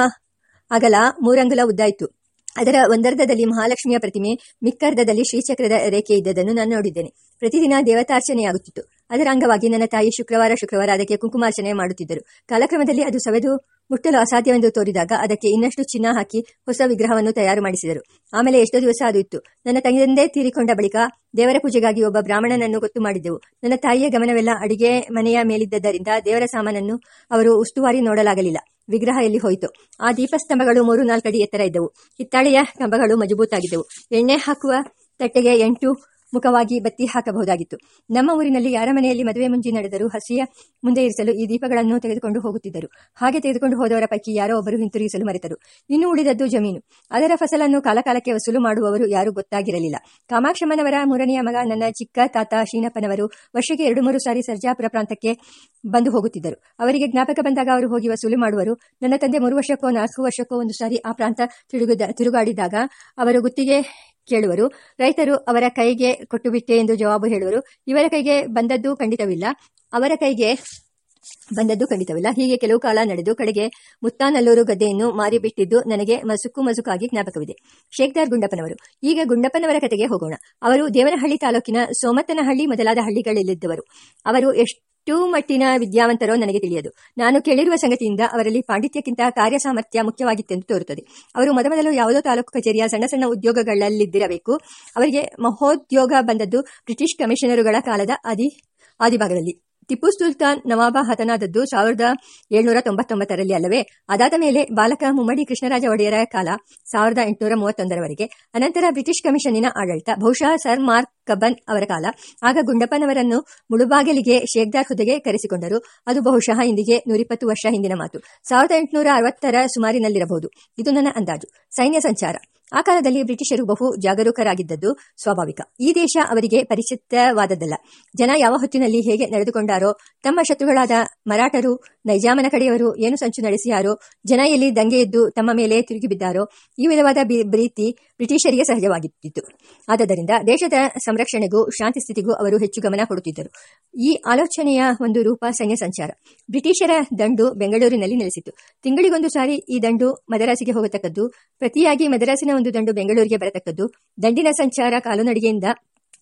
ಅಗಲ, ಮೂರಂಗುಲ ಉದ್ದಾಯಿತು ಅದರ ಒಂದರ್ಧದಲ್ಲಿ ಮಹಾಲಕ್ಷ್ಮಿಯ ಪ್ರತಿಮೆ, ಮಿಕ್ಕರ್ಧದಲ್ಲಿ ಶ್ರೀಚಕ್ರದ ರೇಖೆ ಇದ್ದದನ್ನು ನಾನು ನೋಡಿದ್ದೇನೆ. ಪ್ರತಿದಿನ ದೇವತಾರ್ಚನೆಯಾಗುತ್ತಿತ್ತು. ಅದರ ಅಂಗವಾಗಿ ನನ್ನ ತಾಯಿ ಶುಕ್ರವಾರ ಶುಕ್ರವಾರ ಅದಕ್ಕೆ ಕುಂಕುಮಾರ್ಚನೆ ಮಾಡುತ್ತಿದ್ದರು. ಕಾಲಕ್ರಮದಲ್ಲಿ ಅದು ಸವೆದು ಮುಟ್ಟಲು ಅಸಾಧ್ಯವೆಂದು ತೋರಿದಾಗ ಅದಕ್ಕೆ ಇನ್ನಷ್ಟು ಚಿನ್ನ ಹಾಕಿ ಹೊಸ ವಿಗ್ರಹವನ್ನು ತಯಾರು ಮಾಡಿಸಿದರು. ಆಮೇಲೆ ಎಷ್ಟೋ ದಿವಸ ಅದು ಇತ್ತು. ನನ್ನ ತಂಗಿಯಂದೇ ತೀರಿಕೊಂಡ ಬಳಿಕ ದೇವರ ಪೂಜೆಗಾಗಿ ಒಬ್ಬ ಬ್ರಾಹ್ಮಣನನ್ನು ಗೊತ್ತು ಮಾಡಿದ್ದೆವು ನನ್ನ ತಾಯಿಯ ಗಮನವೆಲ್ಲ ಅಡಿಗೆ ಮನೆಯ ಮೇಲಿದ್ದರಿಂದ ದೇವರ ಸಾಮಾನನ್ನು ಅವರು ಉಸ್ತುವಾರಿ ನೋಡಲಾಗಲಿಲ್ಲ. ವಿಗ್ರಹ ಎಲ್ಲಿ ಹೋಯಿತು. ಆ ದೀಪಸ್ತಂಭಗಳು ಮೂರು ನಾಲ್ಕು ಅಡಿ ಎತ್ತರ ಇದ್ದವು. ಹಿತ್ತಾಳೆಯ ಕಂಬಗಳು ಮಜಬೂತಾಗಿದ್ದವು. ಎಣ್ಣೆ ಹಾಕುವ ತಟ್ಟೆಗೆ ಎಂಟು ಮುಖವಾಗಿ ಬತ್ತಿ ಹಾಕಬಹುದಾಗಿತ್ತು. ನಮ್ಮ ಊರಿನಲ್ಲಿ ಯಾರ ಮನೆಯಲ್ಲಿ ಮದುವೆ ಮುಂಜಿ ನಡೆದರೂ ಹಸಿಯ ಮುಂದೆ ಇರಿಸಲು ಈ ದೀಪಗಳನ್ನು ತೆಗೆದುಕೊಂಡು ಹೋಗುತ್ತಿದ್ದರು. ಹಾಗೆ ತೆಗೆದುಕೊಂಡು ಹೋದವರ ಪೈಕಿ ಯಾರೋ ಒಬ್ಬರು ಹಿಂತಿರುಗಿಸಲು ಮರೆತರು. ಇನ್ನು ಉಳಿದದ್ದು ಜಮೀನು. ಅದರ ಫಸಲನ್ನು ಕಾಲಕಾಲಕ್ಕೆ ವಸೂಲು ಮಾಡುವವರು ಯಾರೂ ಗೊತ್ತಾಗಿರಲಿಲ್ಲ. ಕಾಮಾಕ್ಷಮ್ಮನವರ ಮೂರನೆಯ ಮಗ, ನನ್ನ ಚಿಕ್ಕ ತಾತ ಶೀನಪ್ಪನವರು ವರ್ಷಕ್ಕೆ ಎರಡು ಮೂರು ಸಾರಿ ಸರ್ಜಾಪುರ ಪ್ರಾಂತಕ್ಕೆ ಬಂದು ಹೋಗುತ್ತಿದ್ದರು. ಅವರಿಗೆ ಜ್ಞಾಪಕ ಬಂದಾಗ ಅವರು ಹೋಗಿ ವಸೂಲಿ ಮಾಡುವರು. ನನ್ನ ತಂದೆ ಮೂರು ವರ್ಷಕ್ಕೋ ನಾಲ್ಕು ವರ್ಷಕ್ಕೋ ಒಂದು ಸಾರಿ ಆ ಪ್ರಾಂತ ತಿರುಗಿದ, ತಿರುಗಾಡಿದಾಗ ಅವರು ಗುತ್ತಿಗೆ ಕೇಳುವರು. ರೈತರು ಅವರ ಕೈಗೆ ಕೊಟ್ಟುಬಿಟ್ಟೆ ಎಂದು ಜವಾಬು ಹೇಳುವರು. ಇವರ ಕೈಗೆ ಬಂದದ್ದು ಖಂಡಿತವಿಲ್ಲ. ಅವರ ಕೈಗೆ ಬಂದದ್ದು ಖಂಡಿತವಿಲ್ಲ. ಹೀಗೆ ಕೆಲವು ಕಾಲ ನಡೆದು ಕಡೆಗೆ ಮುತ್ತಾನಲ್ಲೂರು ಗದ್ದೆಯನ್ನು ಮಾರಿಬಿಟ್ಟಿದ್ದು ನನಗೆ ಮಸುಕು ಮಸುಕಾಗಿ ಜ್ಞಾಪಕವಿದೆ. ಶೇಖ್ದಾರ್ ಗುಂಡಪ್ಪನವರು. ಈಗ ಗುಂಡಪ್ಪನವರ ಕತೆಗೆ ಹೋಗೋಣ. ಅವರು ದೇವನಹಳ್ಳಿ ತಾಲೂಕಿನ ಸೋಮತ್ತನಹಳ್ಳಿ ಮೊದಲಾದ ಹಳ್ಳಿಗಳಲ್ಲಿದ್ದವರು. ಅವರು ಎಷ್ಟು ಮಟ್ಟಿನ ವಿದ್ಯಾವಂತರೋ ನನಗೆ ತಿಳಿಯದು. ನಾನು ಕೇಳಿರುವ ಸಂಗತಿಯಿಂದ ಅವರಲ್ಲಿ ಪಾಂಡಿತ್ಯಕ್ಕಿಂತ ಕಾರ್ಯ ಸಾಮರ್ಥ್ಯ ಮುಖ್ಯವಾಗಿತ್ತೆಂದು ತೋರುತ್ತದೆ. ಅವರು ಮೊದಮೊದಲು ಯಾವುದೋ ತಾಲೂಕು ಕಚೇರಿಯ ಸಣ್ಣ ಸಣ್ಣ ಉದ್ಯೋಗಗಳಲ್ಲಿದ್ದಿರಬೇಕು. ಅವರಿಗೆ ಮಹೋದ್ಯೋಗ ಬಂದದ್ದು ಬ್ರಿಟಿಷ್ ಕಮಿಷನರುಗಳ ಕಾಲದ ಆದಿ ಆದಿಭಾಗದಲ್ಲಿ. ಟಿಪ್ಪು ಸುಲ್ತಾನ್ ನವಾಬ ಹತನಾದದ್ದು ಸಾವಿರದ ಏಳ್ನೂರ ತೊಂಬತ್ತೊಂಬತ್ತರಲ್ಲಿ ಅಲ್ಲವೇ. ಅದಾದ ಮೇಲೆ ಬಾಲಕ ಮುಮ್ಮಡಿ ಕೃಷ್ಣರಾಜ ಒಡೆಯರ ಕಾಲ ಸಾವಿರದ ಎಂಟುನೂರ ಮೂವತ್ತೊಂದರವರೆಗೆ. ಅನಂತರ ಬ್ರಿಟಿಷ್ ಕಮಿಷನ್ನಿನ ಆಡಳಿತ, ಬಹುಶಃ ಸರ್ ಮಾರ್ಕ್ ಕಬ್ಬನ್ ಅವರ ಕಾಲ. ಆಗ ಗುಂಡಪ್ಪನವರನ್ನು ಮುಳುಬಾಗಿಲಿಗೆ ಶೇಖ್ದಾರ್ ಹುದ್ದೆಗೆ ಕರೆಸಿಕೊಂಡರು. ಅದು ಬಹುಶಃ ಇಂದಿಗೆ ನೂರಿಪ್ಪತ್ತು ವರ್ಷ ಹಿಂದಿನ ಮಾತು. ಸಾವಿರದ ಎಂಟುನೂರ ಅರವತ್ತರ ಸುಮಾರಿನಲ್ಲಿರಬಹುದು. ಇದು ನನ್ನ ಅಂದಾಜು. ಸೈನ್ಯ ಸಂಚಾರ. ಆ ಕಾಲದಲ್ಲಿ ಬ್ರಿಟಿಷರು ಬಹು ಜಾಗರೂಕರಾಗಿದ್ದದ್ದು ಸ್ವಾಭಾವಿಕ. ಈ ದೇಶ ಅವರಿಗೆ ಪರಿಚಿತವಾದದ್ದಲ್ಲ. ಜನ ಯಾವ ಹೊತ್ತಿನಲ್ಲಿ ಹೇಗೆ ನಡೆದುಕೊಂಡಾರೋ, ತಮ್ಮ ಶತ್ರುಗಳಾದ ಮರಾಠರು, ನೈಜಾಮನ ಕಡೆಯವರು ಏನು ಸಂಚು ನಡೆಸಿಯಾರೋ, ಜನ ಎಲ್ಲಿ ದಂಗೆ ಎದ್ದು ತಮ್ಮ ಮೇಲೆ ತಿರುಗಿ ಬಿದ್ದಾರೋ, ಈ ವಿಧವಾದ ಪ್ರೀತಿ ಬ್ರಿಟಿಷರಿಗೆ ಸಹಜವಾಗಿತ್ತು. ಆದ್ದರಿಂದ ದೇಶದ ಸಂರಕ್ಷಣೆಗೂ, ಶಾಂತಿ ಸ್ಥಿತಿಗೂ ಅವರು ಹೆಚ್ಚು ಗಮನ ಕೊಡುತ್ತಿದ್ದರು. ಈ ಆಲೋಚನೆಯ ಒಂದು ರೂಪ ಸೈನ್ಯ ಸಂಚಾರ. ಬ್ರಿಟಿಷರ ದಂಡು ಬೆಂಗಳೂರಿನಲ್ಲಿ ನೆಲೆಸಿತು ತಿಂಗಳಿಗೊಂದು ಸಾರಿ ಈ ದಂಡು ಮದರಾಸಿಗೆ ಹೋಗತಕ್ಕದ್ದು. ಪ್ರತಿಯಾಗಿ ಮದರಾಸಿನ ಒಂದು ದಂಡು ಬೆಂಗಳೂರಿಗೆ ಬರತಕ್ಕದ್ದು. ದಂಡಿನ ಸಂಚಾರ ಕಾಲುನಡಿಗೆಯಿಂದ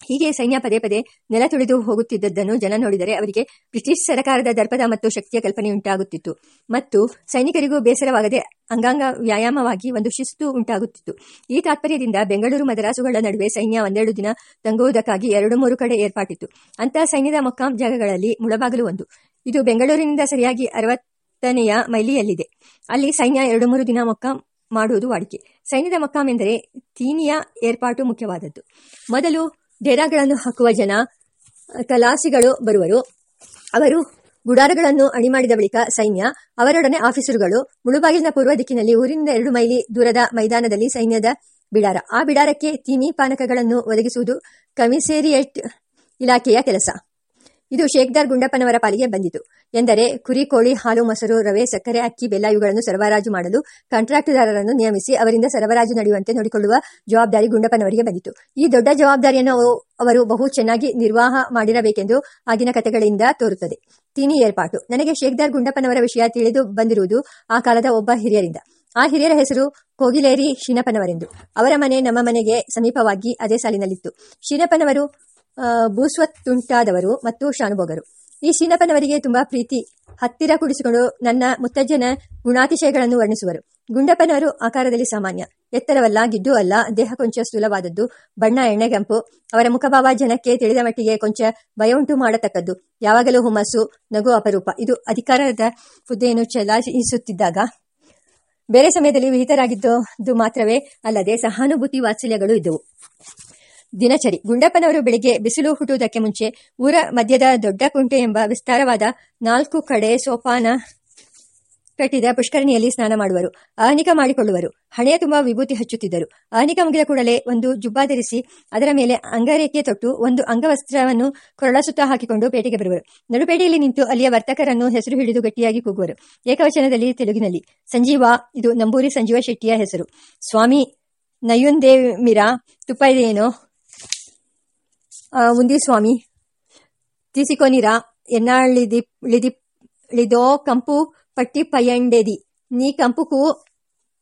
ಹೀಗೆ ಸೈನ್ಯ ಪದೇ ಪದೇ ನೆಲ ತುಳಿದು ಹೋಗುತ್ತಿದ್ದದ್ದನ್ನು ಜನ ನೋಡಿದರೆ ಅವರಿಗೆ ಬ್ರಿಟಿಷ್ ಸರಕಾರದ ದರ್ಪದ ಮತ್ತು ಶಕ್ತಿಯ ಕಲ್ಪನೆ ಉಂಟಾಗುತ್ತಿತ್ತು. ಮತ್ತು ಸೈನಿಕರಿಗೂ ಬೇಸರವಾಗದೆ ಅಂಗಾಂಗ ವ್ಯಾಯಾಮವಾಗಿ ಒಂದು ಶಿಸ್ತು ಉಂಟಾಗುತ್ತಿತ್ತು. ಈ ತಾತ್ಪರ್ಯದಿಂದ ಬೆಂಗಳೂರು ಮದರಾಸುಗಳ ನಡುವೆ ಸೈನ್ಯ ಒಂದೆರಡು ದಿನ ತಂಗುವುದಕ್ಕಾಗಿ ಎರಡು ಮೂರು ಕಡೆ ಏರ್ಪಾಟಿತ್ತು. ಅಂತಹ ಸೈನ್ಯದ ಮೊಕ್ಕಾಂ ಜಾಗಗಳಲ್ಲಿ ಮುಳಬಾಗಲು ಒಂದು. ಇದು ಬೆಂಗಳೂರಿನಿಂದ ಸರಿಯಾಗಿ ಅರವತ್ತನೆಯ ಮೈಲಿಯಲ್ಲಿದೆ. ಅಲ್ಲಿ ಸೈನ್ಯ ಎರಡು ಮೂರು ದಿನ ಮೊಕ್ಕಾಂ ಮಾಡುವುದು ವಾಡಿಕೆ. ಸೈನ್ಯದ ಮಕ್ಕಾಮ್ ಎಂದರೆ ತೀನಿಯ ಏರ್ಪಾಟು ಮುಖ್ಯವಾದದ್ದು. ಮೊದಲು ಡೇರಾಗಳನ್ನು ಹಾಕುವ ಜನ ಕಲಾಸಿಗಳು ಬರುವರು. ಅವರು ಗುಡಾರಗಳನ್ನು ಅಣಿ ಮಾಡಿದ ಬಳಿಕ ಸೈನ್ಯ, ಅವರೊಡನೆ ಆಫೀಸರುಗಳು, ಮುಳುಬಾಗಿಲಿನ ಪೂರ್ವ ದಿಕ್ಕಿನಲ್ಲಿ ಊರಿನಿಂದ ಎರಡು ಮೈಲಿ ದೂರದ ಮೈದಾನದಲ್ಲಿ ಸೈನ್ಯದ ಬಿಡಾರ. ಆ ಬಿಡಾರಕ್ಕೆ ತೀನಿ ಪಾನಕಗಳನ್ನು ಒದಗಿಸುವುದು ಕಮಿಸೇರಿಯೇಟ್ ಇಲಾಖೆಯ ಕೆಲಸ. ಇದು ಶೇಖ್ದಾರ್ ಗುಂಡಪ್ಪನವರ ಪಾಲಿಗೆ ಬಂದಿತು. ಎಂದರೆ, ಕುರಿ, ಕೋಳಿ, ಹಾಲು, ಮೊಸರು, ರವೆ, ಸಕ್ಕರೆ, ಅಕ್ಕಿ, ಬೆಲ್ಲ ಇವುಗಳನ್ನು ಸರಬರಾಜು ಮಾಡಲು ಕಾಂಟ್ರಾಕ್ಟ್ದಾರರನ್ನು ನೇಮಿಸಿ ಅವರಿಂದ ಸರಬರಾಜು ನಡೆಯುವಂತೆ ನೋಡಿಕೊಳ್ಳುವ ಜವಾಬ್ದಾರಿ ಗುಂಡಪ್ಪನವರಿಗೆ ಬಂದಿತು. ಈ ದೊಡ್ಡ ಜವಾಬ್ದಾರಿಯನ್ನು ಅವರು ಬಹು ಚೆನ್ನಾಗಿ ನಿರ್ವಾಹ ಮಾಡಿರಬೇಕೆಂದು ಆಗಿನ ಕಥೆಗಳಿಂದ ತೋರುತ್ತದೆ. ತೀನಿ ಏರ್ಪಾಟು. ನನಗೆ ಶೇಖ್ದಾರ್ ಗುಂಡಪ್ಪನವರ ವಿಷಯ ತಿಳಿದು ಬಂದಿರುವುದು ಆ ಕಾಲದ ಒಬ್ಬ ಹಿರಿಯರಿಂದ. ಆ ಹಿರಿಯರ ಹೆಸರು ಕೋಗಿಲೇರಿ ಶೀನಪ್ಪನವರೆಂದು ಅವರ ಮನೆ ನಮ್ಮ ಮನೆಗೆ ಸಮೀಪವಾಗಿ ಅದೇ ಸಾಲಿನಲ್ಲಿತ್ತು. ಶೀನಪ್ಪನವರು ಭೂಸ್ವತ್ತುಂಟಾದವರು ಮತ್ತು ಶಾನುಭೋಗರು ಈ ಶೀನಪ್ಪನವರಿಗೆ ತುಂಬಾ ಪ್ರೀತಿ. ಹತ್ತಿರ ಕುಡಿಸಿಕೊಂಡು ನನ್ನ ಮುತ್ತಜ್ಜನ ಗುಣಾತಿಶಯಗಳನ್ನು ವರ್ಣಿಸುವರು. ಗುಂಡಪ್ಪನವರು ಆಕಾರದಲ್ಲಿ ಸಾಮಾನ್ಯ. ಎತ್ತರವಲ್ಲ, ಗಿಡ್ಡು ಅಲ್ಲ, ದೇಹ ಕೊಂಚ ಸ್ಥೂಲವಾದದ್ದು. ಬಣ್ಣ ಎಣ್ಣೆಗೆಂಪು ಅವರ ಮುಖಭಾವ ಜನಕ್ಕೆ ತಿಳಿದ ಮಟ್ಟಿಗೆ ಕೊಂಚ ಭಯ ಉಂಟು ಮಾಡತಕ್ಕದ್ದು. ಯಾವಾಗಲೂ ಹುಮ್ಮಸ್ಸು, ನಗು ಅಪರೂಪ. ಇದು ಅಧಿಕಾರದ ಹುದ್ದೆಯನ್ನು ಚಲಾಯಿಸುತ್ತಿದ್ದಾಗ, ಬೇರೆ ಸಮಯದಲ್ಲಿ ವಿಹಿತರಾಗಿದ್ದು ಮಾತ್ರವೇ ಅಲ್ಲದೆ ಸಹಾನುಭೂತಿ ವಾತ್ಸಲ್ಯಗಳು ಇದ್ದವು. ದಿನಚರಿ. ಗುಂಡಪ್ಪನವರು ಬೆಳಿಗ್ಗೆ ಬಿಸಿಲು ಹುಟ್ಟುವುದಕ್ಕೆ ಮುಂಚೆ ಊರ ಮಧ್ಯದ ದೊಡ್ಡ ಕುಂಟೆ ಎಂಬ ವಿಸ್ತಾರವಾದ ನಾಲ್ಕು ಕಡೆ ಸೋಪಾನ ಕಟ್ಟಿದ ಪುಷ್ಕರಣಿಯಲ್ಲಿ ಸ್ನಾನ ಮಾಡುವರು. ಆನಿಕ ಮಾಡಿಕೊಳ್ಳುವರು. ಹಣೆಯ ತುಂಬಾ ವಿಭೂತಿ ಹಚ್ಚುತ್ತಿದ್ದರು. ಆನಿಕ ಮುಗಿದ ಕೂಡಲೇ ಒಂದು ಜುಬ್ಬಾ ಧರಿಸಿ ಅದರ ಮೇಲೆ ಅಂಗರೇಖೆ ತೊಟ್ಟು ಒಂದು ಅಂಗವಸ್ತ್ರವನ್ನು ಕೊರಳ ಸುತ್ತ ಹಾಕಿಕೊಂಡು ಪೇಟೆಗೆ ಬರುವರು. ನಡುಪೇಟೆಯಲ್ಲಿ ನಿಂತು ಅಲ್ಲಿಯ ವರ್ತಕರನ್ನು ಹೆಸರು ಹಿಡಿದು ಗಟ್ಟಿಯಾಗಿ ಕೂಗುವರು. ಏಕವಚನದಲ್ಲಿ ತೆಲುಗಿನಲ್ಲಿ. ಸಂಜೀವ, ಇದು ನಂಬೂರಿ ಸಂಜೀವ ಶೆಟ್ಟಿಯ ಹೆಸರು. ಸ್ವಾಮಿ ನಯುಂದೇಮಿರಾ ತುಪ್ಪ ಇದೆಯೇನೋ ಉಂದಿ ಸ್ವಾಮಿ ತೀಸಿಕೊನಿರಾ ಎನ್ನಾಳಿದಿ ಳಿದೋ ಕಂಪು ಪಟ್ಟಿ ಪಯ್ಯಂಡೇದಿ ನೀ ಕಂಪುಕು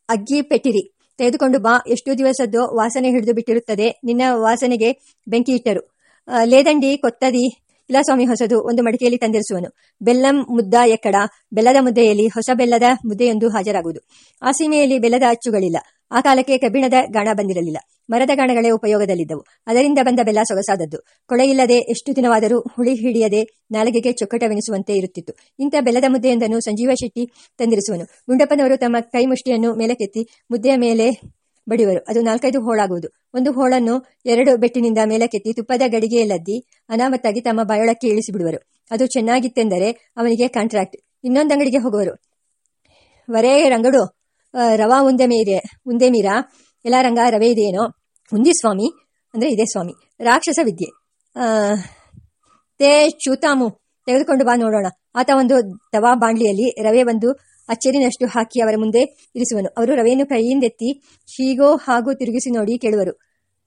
ಅಗ್ಗಿ ಪೆಟ್ಟಿರಿ. ತೆಗೆದುಕೊಂಡು ಬಾ, ಎಷ್ಟು ದಿವಸದ್ದು ವಾಸನೆ ಹಿಡಿದು ಬಿಟ್ಟಿರುತ್ತದೆ. ನಿನ್ನ ವಾಸನೆಗೆ ಬೆಂಕಿ ಇಟ್ಟರು. ಲೇದಂಡಿ ಕೊತ್ತದಿ. ಇಲ್ಲ ಸ್ವಾಮಿ, ಹೊಸದು ಒಂದು ಮಡಿಕೆಯಲ್ಲಿ ತಂದಿರಿಸುವನು. ಬೆಲ್ಲಂ ಮುದ್ದ ಎಕ್ಕಡ. ಬೆಲ್ಲದ ಮುದ್ದೆಯಲ್ಲಿ ಹೊಸ ಬೆಲ್ಲದ ಮುದ್ದೆಯೊಂದು ಹಾಜರಾಗುವುದು. ಆ ಸೀಮೆಯಲ್ಲಿ ಬೆಲ್ಲದ ಅಚ್ಚುಗಳಿಲ್ಲ. ಆ ಕಾಲಕ್ಕೆ ಕಬ್ಬಿಣದ ಗಾಣ ಬಂದಿರಲಿಲ್ಲ. ಮರದ ಗಾಣಗಳೇ ಉಪಯೋಗದಲ್ಲಿದ್ದವು. ಅದರಿಂದ ಬಂದ ಬೆಲ್ಲ ಸೊಗಸಾದದ್ದು. ಕೊಳೆಯಿಲ್ಲದೆ ಎಷ್ಟು ದಿನವಾದರೂ ಹುಳಿ ಹಿಡಿಯದೆ ನಾಲಿಗೆಗೆ ಚೊಕ್ಕಟವೆನಿಸುವಂತೆ ಇರುತ್ತಿತ್ತು. ಇಂಥ ಬೆಲ್ಲದ ಮುದ್ದೆಯೊಂದನ್ನು ಸಂಜೀವ ಶೆಟ್ಟಿ ತಂದಿರಿಸುವನು. ಗುಂಡಪ್ಪನವರು ತಮ್ಮ ಕೈ ಮುಷ್ಟಿಯನ್ನು ಮೇಲಕ್ಕೆತ್ತಿ ಮುದ್ದೆಯ ಮೇಲೆ ಬಡಿಯುವರು. ಅದು ನಾಲ್ಕೈದು ಹೋಳಾಗುವುದು. ಒಂದು ಹೋಳನ್ನು ಎರಡು ಬೆಟ್ಟಿನಿಂದ ಮೇಲಕ್ಕೆತ್ತಿ ತುಪ್ಪದ ಗಡಿಗೆಯಲ್ಲದ್ದಿ ಅನಾಮತ್ತಾಗಿ ತಮ್ಮ ಬಾಯೊಳಕ್ಕೆ ಇಳಿಸಿಬಿಡುವರು. ಅದು ಚೆನ್ನಾಗಿತ್ತೆಂದರೆ ಅವನಿಗೆ ಕಾಂಟ್ರಾಕ್ಟ್. ಇನ್ನೊಂದು ಅಂಗಡಿಗೆ ಹೋಗುವರು. ವರೇ ರಂಗಡು ರವಾ ಉಂದೆ ಮೀರೆ ಉಂದೆ ಮೀರಾ? ಎಲ್ಲ ರಂಗ ರವೆ ಇದೆಯೇನೋ? ಉಂದಿ ಸ್ವಾಮಿ ಅಂದ್ರೆ ಇದೇ ಸ್ವಾಮಿ, ರಾಕ್ಷಸ ವಿದ್ಯೆ. ತೇ ಚೂತಾಮು, ತೆಗೆದುಕೊಂಡು ಬಾ ನೋಡೋಣ. ಆತ ಒಂದು ದವಾ ಬಾಂಡ್ಲಿಯಲ್ಲಿ ರವೆ ಬಂದು ಅಚ್ಚರಿನಷ್ಟು ಹಾಕಿ ಅವರ ಮುಂದೆ ಇರಿಸುವನು. ಅವರು ರವೆಯನ್ನು ಕೈಯಿಂದೆತ್ತಿ ಹೀಗೋ ಹಾಗೂ ತಿರುಗಿಸಿ ನೋಡಿ ಕೇಳುವರು.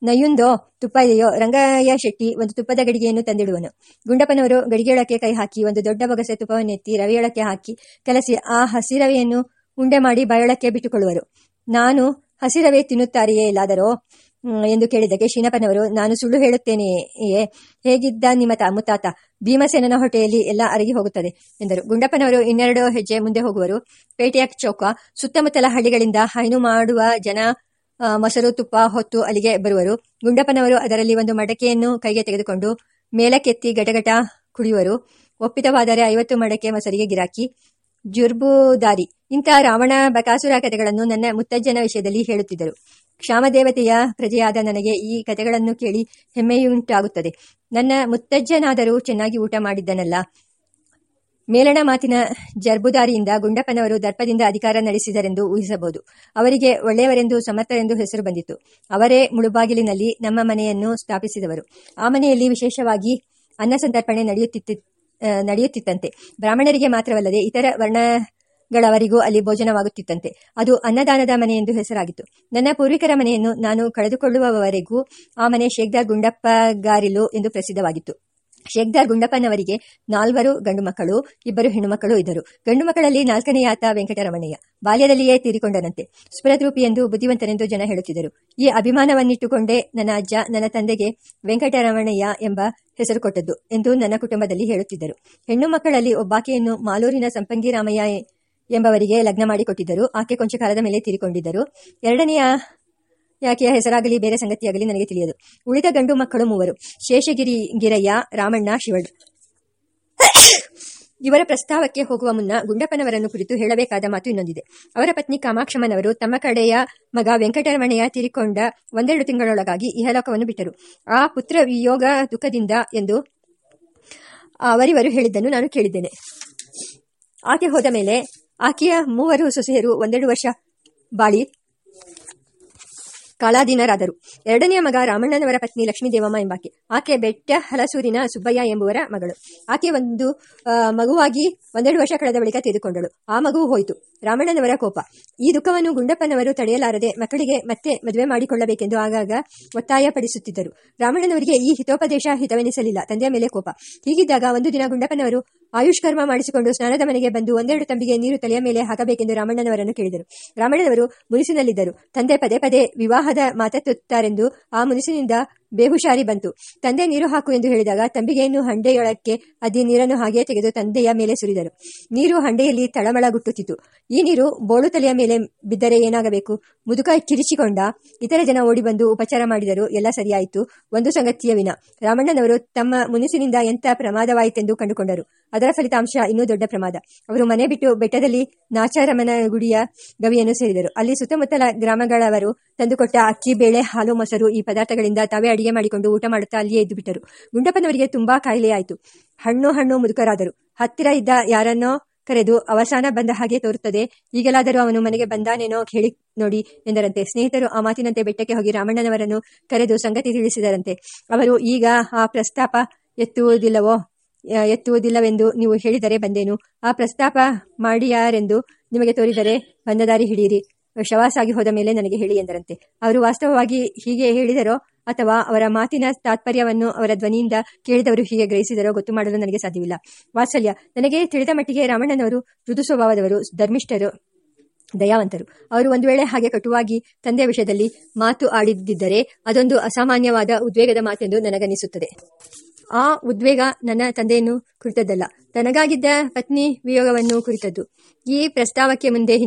ನಯ್ಯುಂದೋ, ತುಪ್ಪ ಇದೆಯೋ? ರಂಗಯ್ಯ ಶೆಟ್ಟಿ ಒಂದು ತುಪ್ಪದ ಗಡಿಗೆಯನ್ನು ತಂದಿಡುವನು. ಗುಂಡಪ್ಪನವರು ಗಡಿಗೆಯೊಳಕ್ಕೆ ಕೈ ಹಾಕಿ ಒಂದು ದೊಡ್ಡ ಬೊಗಸೆ ತುಪ್ಪವನ್ನೆತ್ತಿ ರವೆಯೊಳಕ್ಕೆ ಹಾಕಿ ಕಲಸಿ ಆ ಹಸಿರವೆಯನ್ನು ಉಂಡೆ ಮಾಡಿ ಬಾಯೊಳಕ್ಕೆ ಬಿಟ್ಟುಕೊಳ್ಳುವರು. ನಾನು ಹಸಿರವೆ ತಿನ್ನುತ್ತಾರೆಯೇ ಇಲ್ಲಾದರೋ? ಎಂದು ಕೇಳಿದ್ದಕ್ಕೆ ಶೀನಪ್ಪನವರು ನಾನು ಸುಳ್ಳು ಹೇಳುತ್ತೇನೆಯೇ ಹೇಗಿದ್ದ ನಿಮ್ಮ ಮುತ್ತಾತ ಭೀಮಸೇನನ ಹೊಟ್ಟೆಯಲ್ಲಿ ಎಲ್ಲ ಅರಗಿ ಹೋಗುತ್ತದೆ, ಎಂದರು. ಗುಂಡಪ್ಪನವರು ಇನ್ನೆರಡು ಹೆಜ್ಜೆ ಮುಂದೆ ಹೋಗುವರು. ಪೇಟೆಯ ಚೌಕ, ಸುತ್ತಮುತ್ತಲ ಹಳ್ಳಿಗಳಿಂದ ಹೈನು ಮಾಡುವ ಜನ ಮೊಸರು, ತುಪ್ಪ, ಹೊತ್ತು ಅಲ್ಲಿಗೆ ಬರುವರು. ಗುಂಡಪ್ಪನವರು ಅದರಲ್ಲಿ ಒಂದು ಮಡಕೆಯನ್ನು ಕೈಗೆ ತೆಗೆದುಕೊಂಡು ಮೇಲಕ್ಕೆತ್ತಿ ಗಟಗಟ ಕುಡಿಯುವರು. ಒಪ್ಪಿತವಾದರೆ ಐವತ್ತು ಮಡಕೆ ಮೊಸರಿಗೆ ಗಿರಾಕಿ. ಜುರ್ಬುದಾರಿ, ಇಂಥ ರಾವಣ, ಬಕಾಸುರ ಕಥೆಗಳನ್ನು ನನ್ನ ಮುತ್ತಜ್ಜನ ವಿಷಯದಲ್ಲಿ ಹೇಳುತ್ತಿದ್ದರು. ಕ್ಷಾಮದೇವತೆಯ ಪ್ರಜೆಯಾದ ನನಗೆ ಈ ಕಥೆಗಳನ್ನು ಕೇಳಿ ಹೆಮ್ಮೆಯುಂಟಾಗುತ್ತದೆ. ನನ್ನ ಮುತ್ತಜ್ಜನಾದರೂ ಚೆನ್ನಾಗಿ ಊಟ ಮಾಡಿದ್ದನಲ್ಲ. ಮೇಲಣ ಮಾತಿನ ಜರ್ಬುದಾರಿಯಿಂದ ಗುಂಡಪ್ಪನವರು ದರ್ಪದಿಂದ ಅಧಿಕಾರ ನಡೆಸಿದರೆಂದು ಊಹಿಸಬಹುದು. ಅವರಿಗೆ ಒಳ್ಳೆಯವರೆಂದು ಸಮರ್ಥರೆಂದು ಹೆಸರು ಬಂದಿತ್ತು. ಅವರೇ ಮುಳುಬಾಗಿಲಿನಲ್ಲಿ ನಮ್ಮ ಮನೆಯನ್ನು ಸ್ಥಾಪಿಸಿದವರು. ಆ ಮನೆಯಲ್ಲಿ ವಿಶೇಷವಾಗಿ ಅನ್ನ ಸಂತರ್ಪಣೆ ನಡೆಯುತ್ತಿತ್ತು ನಡೆಯುತ್ತಿತ್ತಂತೆ. ಬ್ರಾಹ್ಮಣರಿಗೆ ಮಾತ್ರವಲ್ಲದೆ ಇತರ ವರ್ಣಗಳವರಿಗೂ ಅಲ್ಲಿ ಭೋಜನವಾಗುತ್ತಿತ್ತಂತೆ. ಅದು ಅನ್ನದಾನದ ಮನೆ ಎಂದು ಹೆಸರಾಗಿತ್ತು. ನನ್ನ ಪೂರ್ವಿಕರ ಮನೆಯನ್ನು ನಾನು ಕಳೆದುಕೊಳ್ಳುವವರೆಗೂ ಆ ಮನೆ ಶೇಖ್ದಾರ್ ಗುಂಡಪ್ಪಗಾರಿಲು ಎಂದು ಪ್ರಸಿದ್ಧವಾಗಿತ್ತು. ಶೇಖ್ದಾರ್ ಗುಂಡಪ್ಪನವರಿಗೆ ನಾಲ್ವರು ಗಂಡು ಮಕ್ಕಳು, ಇಬ್ಬರು ಹೆಣ್ಣುಮಕ್ಕಳು ಇದ್ದರು. ಗಂಡು ಮಕ್ಕಳಲ್ಲಿ ನಾಲ್ಕನೆಯಾತ ವೆಂಕಟರಮಣಯ್ಯ. ಬಾಲ್ಯದಲ್ಲಿಯೇ ತೀರಿಕೊಂಡನಂತೆ. ಸ್ಫುರದ್ರೂಪಿ ಎಂದು ಬುದ್ಧಿವಂತನೆಂದು ಜನ ಹೇಳುತ್ತಿದ್ದರು. ಈ ಅಭಿಮಾನವನ್ನಿಟ್ಟುಕೊಂಡೇ ನನ್ನ ಅಜ್ಜ ನನ್ನ ತಂದೆಗೆ ವೆಂಕಟರಮಣಯ್ಯ ಎಂಬ ಹೆಸರು ಕೊಟ್ಟದ್ದು ಎಂದು ನನ್ನ ಕುಟುಂಬದಲ್ಲಿ ಹೇಳುತ್ತಿದ್ದರು. ಹೆಣ್ಣು ಮಕ್ಕಳಲ್ಲಿ ಒಬ್ಬಾಕೆಯನ್ನು ಮಾಲೂರಿನ ಸಂಪಂಗಿರಾಮಯ್ಯ ಎಂಬವರಿಗೆ ಲಗ್ನ ಮಾಡಿಕೊಟ್ಟಿದ್ದರು. ಆಕೆ ಕೊಂಚ ಕಾಲದ ಮೇಲೆ ತೀರಿಕೊಂಡಿದ್ದರು. ಎರಡನೆಯ ಯಾಕೆಯ ಹೆಸರಾಗಲಿ, ಬೇರೆ ಸಂಗತಿಯಾಗಲಿ ನನಗೆ ತಿಳಿಯದು. ಉಳಿದ ಗಂಡು ಮಕ್ಕಳು ಮೂವರು. ಶೇಷಗಿರಿ ಗಿರಯ್ಯ, ರಾಮಣ್ಣ ಶಿವಳ್ ಇವರ ಪ್ರಸ್ತಾವಕ್ಕೆ ಹೋಗುವ ಮುನ್ನ ಗುಂಡಪ್ಪನವರನ್ನು ಕುರಿತು ಹೇಳಬೇಕಾದ ಮಾತು ಇನ್ನೊಂದಿದೆ. ಅವರ ಪತ್ನಿ ಕಾಮಾಕ್ಷಮ್ಮನವರು ತಮ್ಮ ಕಡೆಯ ಮಗ ವೆಂಕಟರಮಣಯ್ಯ ತೀರಿಕೊಂಡ ಒಂದೆರಡು ತಿಂಗಳೊಳಗಾಗಿ ಇಹಲೋಕವನ್ನು ಬಿಟ್ಟರು. ಆ ಪುತ್ರ ವಿಯೋಗ ದುಃಖದಿಂದ ಎಂದು ಅವರಿವರು ಹೇಳಿದ್ದನ್ನು ನಾನು ಕೇಳಿದ್ದೇನೆ. ಆಕೆ ಹೋದ ಮೇಲೆ ಆಕೆಯ ಮೂವರು ಸೊಸೆಯರು ಒಂದೆರಡು ವರ್ಷ ಬಾಳಿ ಕಾಲಾಧೀನರಾದರು ಎರಡನೆಯ ಮಗ ರಾಮಣ್ಣನವರ ಪತ್ನಿ ಲಕ್ಷ್ಮೀದೇವಮ್ಮ ಎಂಬಾಕೆ. ಆಕೆ ಬೆಟ್ಟ ಹಲಸೂರಿನ ಸುಬ್ಬಯ್ಯ ಎಂಬುವರ ಮಗಳು. ಆಕೆ ಒಂದು ಮಗುವಾಗಿ ಒಂದೆರಡು ವರ್ಷ ಕಳೆದ ಬಳಿಕ ತೆಗೆದುಕೊಂಡಳು ಆ ಮಗು ಹೋಯಿತು. ರಾಮಣ್ಣನವರ ಕೋಪ. ಈ ದುಃಖವನ್ನು ಗುಂಡಪ್ಪನವರು ತಡೆಯಲಾರದೆ ಮಕ್ಕಳಿಗೆ ಮತ್ತೆ ಮದುವೆ ಮಾಡಿಕೊಳ್ಳಬೇಕೆಂದು ಆಗಾಗ ಒತ್ತಾಯಪಡಿಸುತ್ತಿದ್ದರು. ರಾಮಣ್ಣನವರಿಗೆ ಈ ಹಿತೋಪದೇಶ ಹಿತವೆನಿಸಲಿಲ್ಲ. ತಂದೆಯ ಮೇಲೆ ಕೋಪ. ಹೀಗಿದ್ದಾಗ ಒಂದು ದಿನ ಗುಂಡಪ್ಪನವರು ಆಯುಷ್ಕರ್ಮ ಮಾಡಿಸಿಕೊಂಡು ಸ್ನಾನದ ಮನೆಗೆ ಬಂದು ಒಂದೆರಡು ತಂಬಿಗೆ ನೀರು ತಲೆಯ ಮೇಲೆ ಹಾಕಬೇಕೆಂದು ರಾಮಣ್ಣನವರನ್ನು ಕೇಳಿದರು. ರಾಮಣ್ಣನವರು ಮುನಿಸಿನಲ್ಲಿದ್ದರು. ತಂದೆ ಪದೇ ಪದೇ ವಿವಾಹದ ಮಾತೆತ್ತುತ್ತಾರೆಂದು ಆ ಮುನಿಸಿನಿಂದ ಬೇಹುಶಾರಿ ಬಂತು. ತಂದೆ ನೀರು ಹಾಕು ಎಂದು ಹೇಳಿದಾಗ ತಂಬಿಗೆಯನ್ನು ಹಂಡೆಯೊಳಕ್ಕೆ ಅದಿ ನೀರನ್ನು ಹಾಗೆಯೇ ತೆಗೆದು ತಂದೆಯ ಮೇಲೆ ಸುರಿದರು. ನೀರು ಹಂಡೆಯಲ್ಲಿ ತಳಮಳ ಗುಟ್ಟುತ್ತಿತ್ತು ಈ ನೀರು ಬೋಳು ತಲೆಯ ಮೇಲೆ ಬಿದ್ದರೆ ಏನಾಗಬೇಕು? ಮುದುಕ ಕಿರಿಚಿಕೊಂಡ. ಇತರ ಜನ ಓಡಿ ಬಂದು ಉಪಚಾರ ಮಾಡಿದರು. ಎಲ್ಲ ಸರಿಯಾಯಿತು. ಒಂದು ಸಂಗತಿಯ ವಿನ. ರಾಮಣ್ಣನವರು ತಮ್ಮ ಮುನಿಸಿನಿಂದ ಎಂಥ ಪ್ರಮಾದವಾಯಿತೆಂದು ಕಂಡುಕೊಂಡರು. ಅದರ ಫಲಿತಾಂಶ ಇನ್ನೂ ದೊಡ್ಡ ಪ್ರಮಾದ. ಅವರು ಮನೆ ಬಿಟ್ಟು ಬೆಟ್ಟದಲ್ಲಿ ನಾಚಾರಮನ ಗುಡಿಯ ಗವಿಯನ್ನು ಸೇರಿದರು. ಅಲ್ಲಿ ಸುತ್ತಮುತ್ತಲ ಗ್ರಾಮಗಳವರು ತಂದುಕೊಟ್ಟ ಅಕ್ಕಿ, ಬೇಳೆ, ಹಾಲು, ಮೊಸರು ಈ ಪದಾರ್ಥಗಳಿಂದ ತಾವೇ ಅಡಿಗೆ ಮಾಡಿಕೊಂಡು ಊಟ ಮಾಡುತ್ತಾ ಅಲ್ಲಿಯೇ ಇದ್ದು ಬಿಟ್ಟರು. ಗುಂಡಪ್ಪನವರಿಗೆ ತುಂಬಾ ಕಾಯಿಲೆಯಾಯಿತು ಹಣ್ಣು ಹಣ್ಣು ಮುದುಕರಾದರು. ಹತ್ತಿರ ಇದ್ದ ಯಾರನ್ನೋ ಕರೆದು ಅವಸಾನ ಬಂದ ಹಾಗೆ ತೋರುತ್ತದೆ. ಈಗಲಾದರೂ ಅವನು ಮನೆಗೆ ಬಂದಾನೇನೋ ಹೇಳಿ ನೋಡಿ ಎಂದರಂತೆ. ಸ್ನೇಹಿತರು ಆ ಮಾತಿನಂತೆ ಬೆಟ್ಟಕ್ಕೆ ಹೋಗಿ ರಾಮಣ್ಣನವರನ್ನು ಕರೆದು ಸಂಗತಿ ತಿಳಿಸಿದರಂತೆ. ಅವರು, ಈಗ ಆ ಪ್ರಸ್ತಾಪ ಎತ್ತುವುದಿಲ್ಲವೋ? ಎತ್ತುವುದಿಲ್ಲವೆಂದು ನೀವು ಹೇಳಿದರೆ ಬಂದೇನು? ಆ ಪ್ರಸ್ತಾಪ ಮಾಡಿಯಾರೆಂದು ನಿಮಗೆ ತೋರಿದರೆ ಬಂದದಾರಿ ಹಿಡಿಯಿರಿ. ಶವಾಸಾಗಿ ಹೋದ ಮೇಲೆ ನನಗೆ ಹೇಳಿ ಎಂದರಂತೆ. ಅವರು ವಾಸ್ತವವಾಗಿ ಹೀಗೆ ಹೇಳಿದರೋ? ಅಥವಾ ಅವರ ಮಾತಿನ ತಾತ್ಪರ್ಯವನ್ನು ಅವರ ಧ್ವನಿಯಿಂದ ಕೇಳಿದವರು ಹೀಗೆ ಗ್ರಹಿಸಿದರೋ ಗೊತ್ತು ಮಾಡಲು ನನಗೆ ಸಾಧ್ಯವಿಲ್ಲ. ವಾತ್ಸಲ್ಯ, ನನಗೆ ತಿಳಿದ ಮಟ್ಟಿಗೆ ರಾಮಣ್ಣನವರು ಋತು ಸ್ವಭಾವದವರು, ಧರ್ಮಿಷ್ಠರು, ದಯಾವಂತರು. ಅವರು ಒಂದು ವೇಳೆ ಹಾಗೆ ಕಟುವಾಗಿ ತಂದೆಯ ವಿಷಯದಲ್ಲಿ ಮಾತು ಆಡಿದ್ದರೆ ಅದೊಂದು ಅಸಾಮಾನ್ಯವಾದ ಉದ್ವೇಗದ ಮಾತೆಂದು ನನಗನಿಸುತ್ತದೆ ಆ ಉದ್ವೇಗ ನನ್ನ ತಂದೆಯನ್ನು ಕುರಿತದ್ದಲ್ಲ. ತನಗಾಗಿದ್ದ ಪತ್ನಿ ವಿಯೋಗವನ್ನು ಕುರಿತದ್ದು. ಈ ಪ್ರಸ್ತಾವಕ್ಕೆ ಮುಂದೆ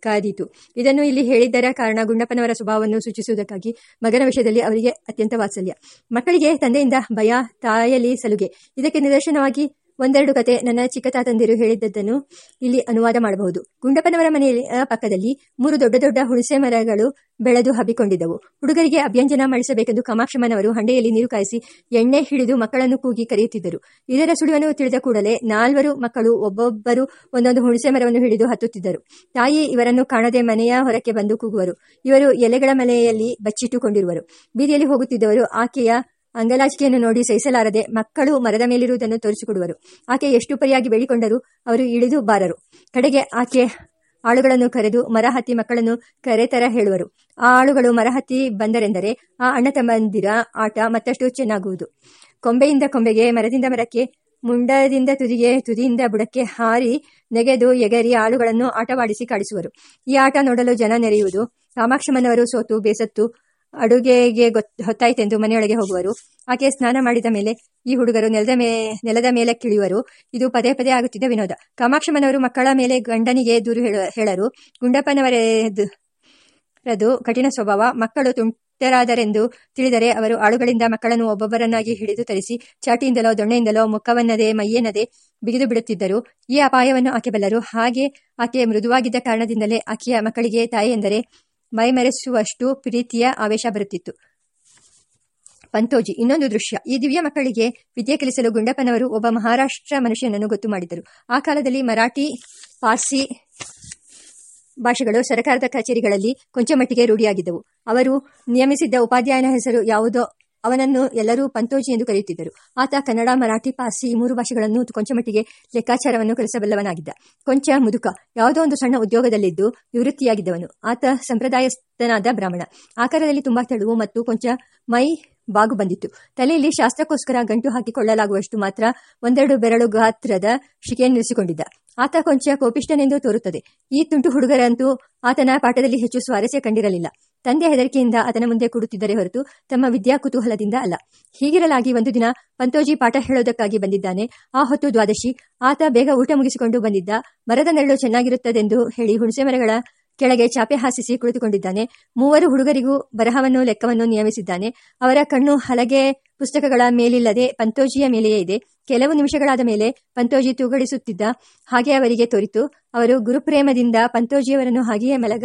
ಹಿಂತಿರುಗಬೇಕಾದೀತು ಇದನ್ನು ಇಲ್ಲಿ ಹೇಳಿದ್ದರ ಕಾರಣ ಗುಂಡಪ್ಪನವರ ಸ್ವಭಾವವನ್ನು ಸೂಚಿಸುವುದಕ್ಕಾಗಿ ಮಗನ ವಿಷಯದಲ್ಲಿ ಅವರಿಗೆ ಅತ್ಯಂತ ವಾತ್ಸಲ್ಯ. ಮಕ್ಕಳಿಗೆ ತಂದೆಯಿಂದ ಭಯ, ತಾಯಲಿ ಸಲುಗೆ. ಇದಕ್ಕೆ ನಿದರ್ಶನವಾಗಿ ಒಂದೆರಡು ಕತೆ ನನ್ನ ಚಿಕ್ಕ ತಾತಂದಿರು ಹೇಳಿದ್ದನ್ನು ಇಲ್ಲಿ ಅನುವಾದ ಮಾಡಬಹುದು. ಗುಂಡಪ್ಪನವರ ಮನೆಯ ಪಕ್ಕದಲ್ಲಿ ಮೂರು ದೊಡ್ಡ ದೊಡ್ಡ ಹುಣಸೆ ಮರಗಳು ಬೆಳೆದು ಹಬ್ಬಿಕೊಂಡಿದ್ದವು. ಹುಡುಗರಿಗೆ ಅಭ್ಯಂಜನ ಮಾಡಿಸಬೇಕೆಂದು ಕಾಮಾಕ್ಷಮ್ಮನವರು ಹಂಡೆಯಲ್ಲಿ ನೀರು ಕಾಯಿಸಿ ಎಣ್ಣೆ ಹಿಡಿದು ಮಕ್ಕಳನ್ನು ಕೂಗಿ ಕರೆಯುತ್ತಿದ್ದರು. ಇದರ ಸುಳಿವನ್ನು ತಿಳಿದ ಕೂಡಲೇ ನಾಲ್ವರು ಮಕ್ಕಳು ಒಬ್ಬೊಬ್ಬರು ಒಂದೊಂದು ಹುಣಸೆ ಮರವನ್ನು ಹಿಡಿದು ಹತ್ತುತ್ತಿದ್ದರು. ತಾಯಿ ಇವರನ್ನು ಕಾಣದೆ ಮನೆಯ ಹೊರಕ್ಕೆ ಬಂದು ಕೂಗುವರು. ಇವರು ಎಲೆಗಳ ಮನೆಯಲ್ಲಿ ಬಚ್ಚಿಟ್ಟುಕೊಂಡಿರುವರು. ಬೀದಿಯಲ್ಲಿ ಹೋಗುತ್ತಿದ್ದವರು ಆಕೆಯ ಅಂಗಲಾಚಿಕೆಯನ್ನು ನೋಡಿ ಸಹಿಸಲಾರದೆ ಮಕ್ಕಳು ಮರದ ಮೇಲಿರುವುದನ್ನು ತೋರಿಸಿಕೊಡುವರು. ಆಕೆ ಎಷ್ಟು ಪರಿಯಾಗಿ ಬೇಡಿಕೊಂಡರೂ ಅವರು ಇಳಿದು ಬಾರರು. ಕಡೆಗೆ ಆಕೆ ಆಳುಗಳನ್ನು ಕರೆದು ಮರ ಹತ್ತಿ ಮಕ್ಕಳನ್ನು ಕರೆತರ ಹೇಳುವರು. ಆ ಆಳುಗಳು ಮರ ಹತ್ತಿ ಬಂದರೆಂದರೆ ಆ ಅಣ್ಣ ತಮ್ಮಂದಿರ ಆಟ ಮತ್ತಷ್ಟು ಚೆನ್ನಾಗುವುದು. ಕೊಂಬೆಯಿಂದ ಕೊಂಬೆಗೆ, ಮರದಿಂದ ಮರಕ್ಕೆ, ಮುಂಡದಿಂದ ತುದಿಗೆ ತುದಿಯಿಂದ ಬುಡಕ್ಕೆ ಹಾರಿ ನೆಗೆದು ಎಗರಿ ಆಳುಗಳನ್ನು ಆಟವಾಡಿಸಿ ಕಾಡಿಸುವರು. ಈ ಆಟ ನೋಡಲು ಜನ ನೆರೆಯುವುದು. ಕಾಮಾಕ್ಷಮ್ಮನವರು ಸೋತು, ಬೇಸತ್ತು ಅಡುಗೆಗೆ ಗೊತ್ ಮನೆಯೊಳಗೆ ಹೋಗುವರು. ಆಕೆ ಸ್ನಾನ ಮಾಡಿದ ಮೇಲೆ ಈ ಹುಡುಗರು ನೆಲದ ಮೇ, ನೆಲದ ಮೇಲೆ ಕಿಳಿಯುವರು. ಇದು ಪದೇ ಪದೇ ಆಗುತ್ತಿದ್ದ ವಿನೋದ. ಕಾಮಾಕ್ಷಮ್ಮನವರು ಮಕ್ಕಳ ಮೇಲೆ ಗಂಡನಿಗೆ ದೂರು ಹೇಳರು. ಗುಂಡಪ್ಪನವರದು ಕಠಿಣ ಸ್ವಭಾವ. ಮಕ್ಕಳು ತುಂಟರಾದರೆಂದು ತಿಳಿದರೆ ಅವರು ಆಳುಗಳಿಂದ ಮಕ್ಕಳನ್ನು ಒಬ್ಬೊಬ್ಬರನ್ನಾಗಿ ಹಿಡಿದು ತರಿಸಿ, ಚಾಟಿಯಿಂದಲೋ, ದೊಣ್ಣೆಯಿಂದಲೋ, ಮುಖವನ್ನದೇ ಮೈಯೇನದೇ ಬಿಗಿದು ಬಿಡುತ್ತಿದ್ದರು. ಈ ಅಪಾಯವನ್ನು ಆಕೆ ಬಲ್ಲರು. ಹಾಗೆ ಆಕೆ ಮೃದುವಾಗಿದ್ದ ಕಾರಣದಿಂದಲೇ ಆಕೆಯ ಮಕ್ಕಳಿಗೆ ತಾಯಿಯೆಂದರೆ ಮೈಮರೆಸುವಷ್ಟು ಪ್ರೀತಿಯ ಆವೇಶ ಬರುತ್ತಿತ್ತು. ಪಂತೋಜಿ, ಇನ್ನೊಂದು ದೃಶ್ಯ. ಈ ದಿವ್ಯ ಮಕ್ಕಳಿಗೆ ವಿದ್ಯೆ ಕಲಿಸಲು ಗುಂಡಪ್ಪನವರು ಒಬ್ಬ ಮಹಾರಾಷ್ಟ್ರ ಮನುಷ್ಯನನ್ನು ಗೊತ್ತು ಮಾಡಿದರು. ಆ ಕಾಲದಲ್ಲಿ ಮರಾಠಿ, ಪಾರ್ಸಿ ಭಾಷೆಗಳು ಸರ್ಕಾರದ ಕಚೇರಿಗಳಲ್ಲಿ ಕೊಂಚ ಮಟ್ಟಿಗೆ ರೂಢಿಯಾಗಿದ್ದವು. ಅವರು ನಿಯಮಿಸಿದ್ದ ಉಪಾಧ್ಯಾಯನ ಹೆಸರು ಯಾವುದೋ ಅವನನ್ನು ಎಲ್ಲರೂ ಪಂತೋಜಿ ಎಂದು ಕರೆಯುತ್ತಿದ್ದರು. ಆತ ಕನ್ನಡ, ಮರಾಠಿ, ಪಾರ್ಸಿ ಈ ಮೂರು ಭಾಷೆಗಳನ್ನು ಕೊಂಚಮಟ್ಟಿಗೆ ಲೆಕ್ಕಾಚಾರವನ್ನು ಕಲಿಸಬಲ್ಲವನಾಗಿದ್ದ. ಕೊಂಚ ಮುದುಕ, ಯಾವುದೋ ಒಂದು ಸಣ್ಣ ಉದ್ಯೋಗದಲ್ಲಿದ್ದು ನಿವೃತ್ತಿಯಾಗಿದ್ದವನು. ಆತ ಸಂಪ್ರದಾಯಸ್ಥನಾದ ಬ್ರಾಹ್ಮಣ. ಆಕಾರದಲ್ಲಿ ತುಂಬಾ ತೆಳುವು ಮತ್ತು ಕೊಂಚ ಮೈ ಬಾಗು ಬಂದಿತ್ತು. ತಲೆಯಲ್ಲಿ ಶಾಸ್ತ್ರಕ್ಕೋಸ್ಕರ ಗಂಟು ಹಾಕಿಕೊಳ್ಳಲಾಗುವಷ್ಟು ಮಾತ್ರ ಒಂದೆರಡು ಬೆರಳು ಗಾತ್ರದ ಶಿಕೆಯನ್ನಿರಿಸಿಕೊಂಡಿದ್ದ ಆತ ಕೊಂಚ ಕೋಪಿಷ್ಟನೆಂದು ತೋರುತ್ತದೆ. ಈ ತುಂಟು ಹುಡುಗರಂತೂ ಆತನ ಪಾಠದಲ್ಲಿ ಹೆಚ್ಚು ಸ್ವಾರಸ್ಯ ಕಂಡಿರಲಿಲ್ಲ. ತಂದೆ ಹೆದರಿಕೆಯಿಂದ ಅದನ ಮುಂದೆ ಕೂಡುತ್ತಿದ್ದರೆ ಹೊರತು ತಮ್ಮ ವಿದ್ಯಾ ಕುತೂಹಲದಿಂದ ಅಲ್ಲ. ಹೀಗಿರಲಾಗಿ ಒಂದು ದಿನ ಪಂತೋಜಿ ಪಾಠ ಹೇಳೋದಕ್ಕಾಗಿ ಬಂದಿದ್ದಾನೆ. ಆ ಹೊತ್ತು ದ್ವಾದಶಿ, ಆತ ಬೇಗ ಊಟ ಮುಗಿಸಿಕೊಂಡು ಬಂದಿದ್ದ. ಮರದ ನೆರಳು ಚೆನ್ನಾಗಿರುತ್ತದೆಂದು ಹೇಳಿ ಹುಣಸೆ ಮರಗಳ ಕೆಳಗೆ ಚಾಪೆ ಹಾಸಿಸಿ ಕುಳಿತುಕೊಂಡಿದ್ದಾನೆ. ಮೂವರು ಹುಡುಗರಿಗೂ ಬರಹವನ್ನು, ಲೆಕ್ಕವನ್ನು ನಿಯಮಿಸಿದ್ದಾನೆ. ಅವರ ಕಣ್ಣು ಹಲಗೆ ಪುಸ್ತಕಗಳ ಮೇಲಿಲ್ಲದೆ ಪಂತೋಜಿಯ ಮೇಲೆಯೇ ಇದೆ. ಕೆಲವು ನಿಮಿಷಗಳಾದ ಮೇಲೆ ಪಂತೋಜಿ ತೂಗಡಿಸುತ್ತಿದ್ದ ಹಾಗೆ ಅವರಿಗೆ ತೋರಿತು. ಅವರು ಗುರುಪ್ರೇಮದಿಂದ ಪಂತೋಜಿಯವರನ್ನು ಹಾಗೆಯೇ ಮಲಗ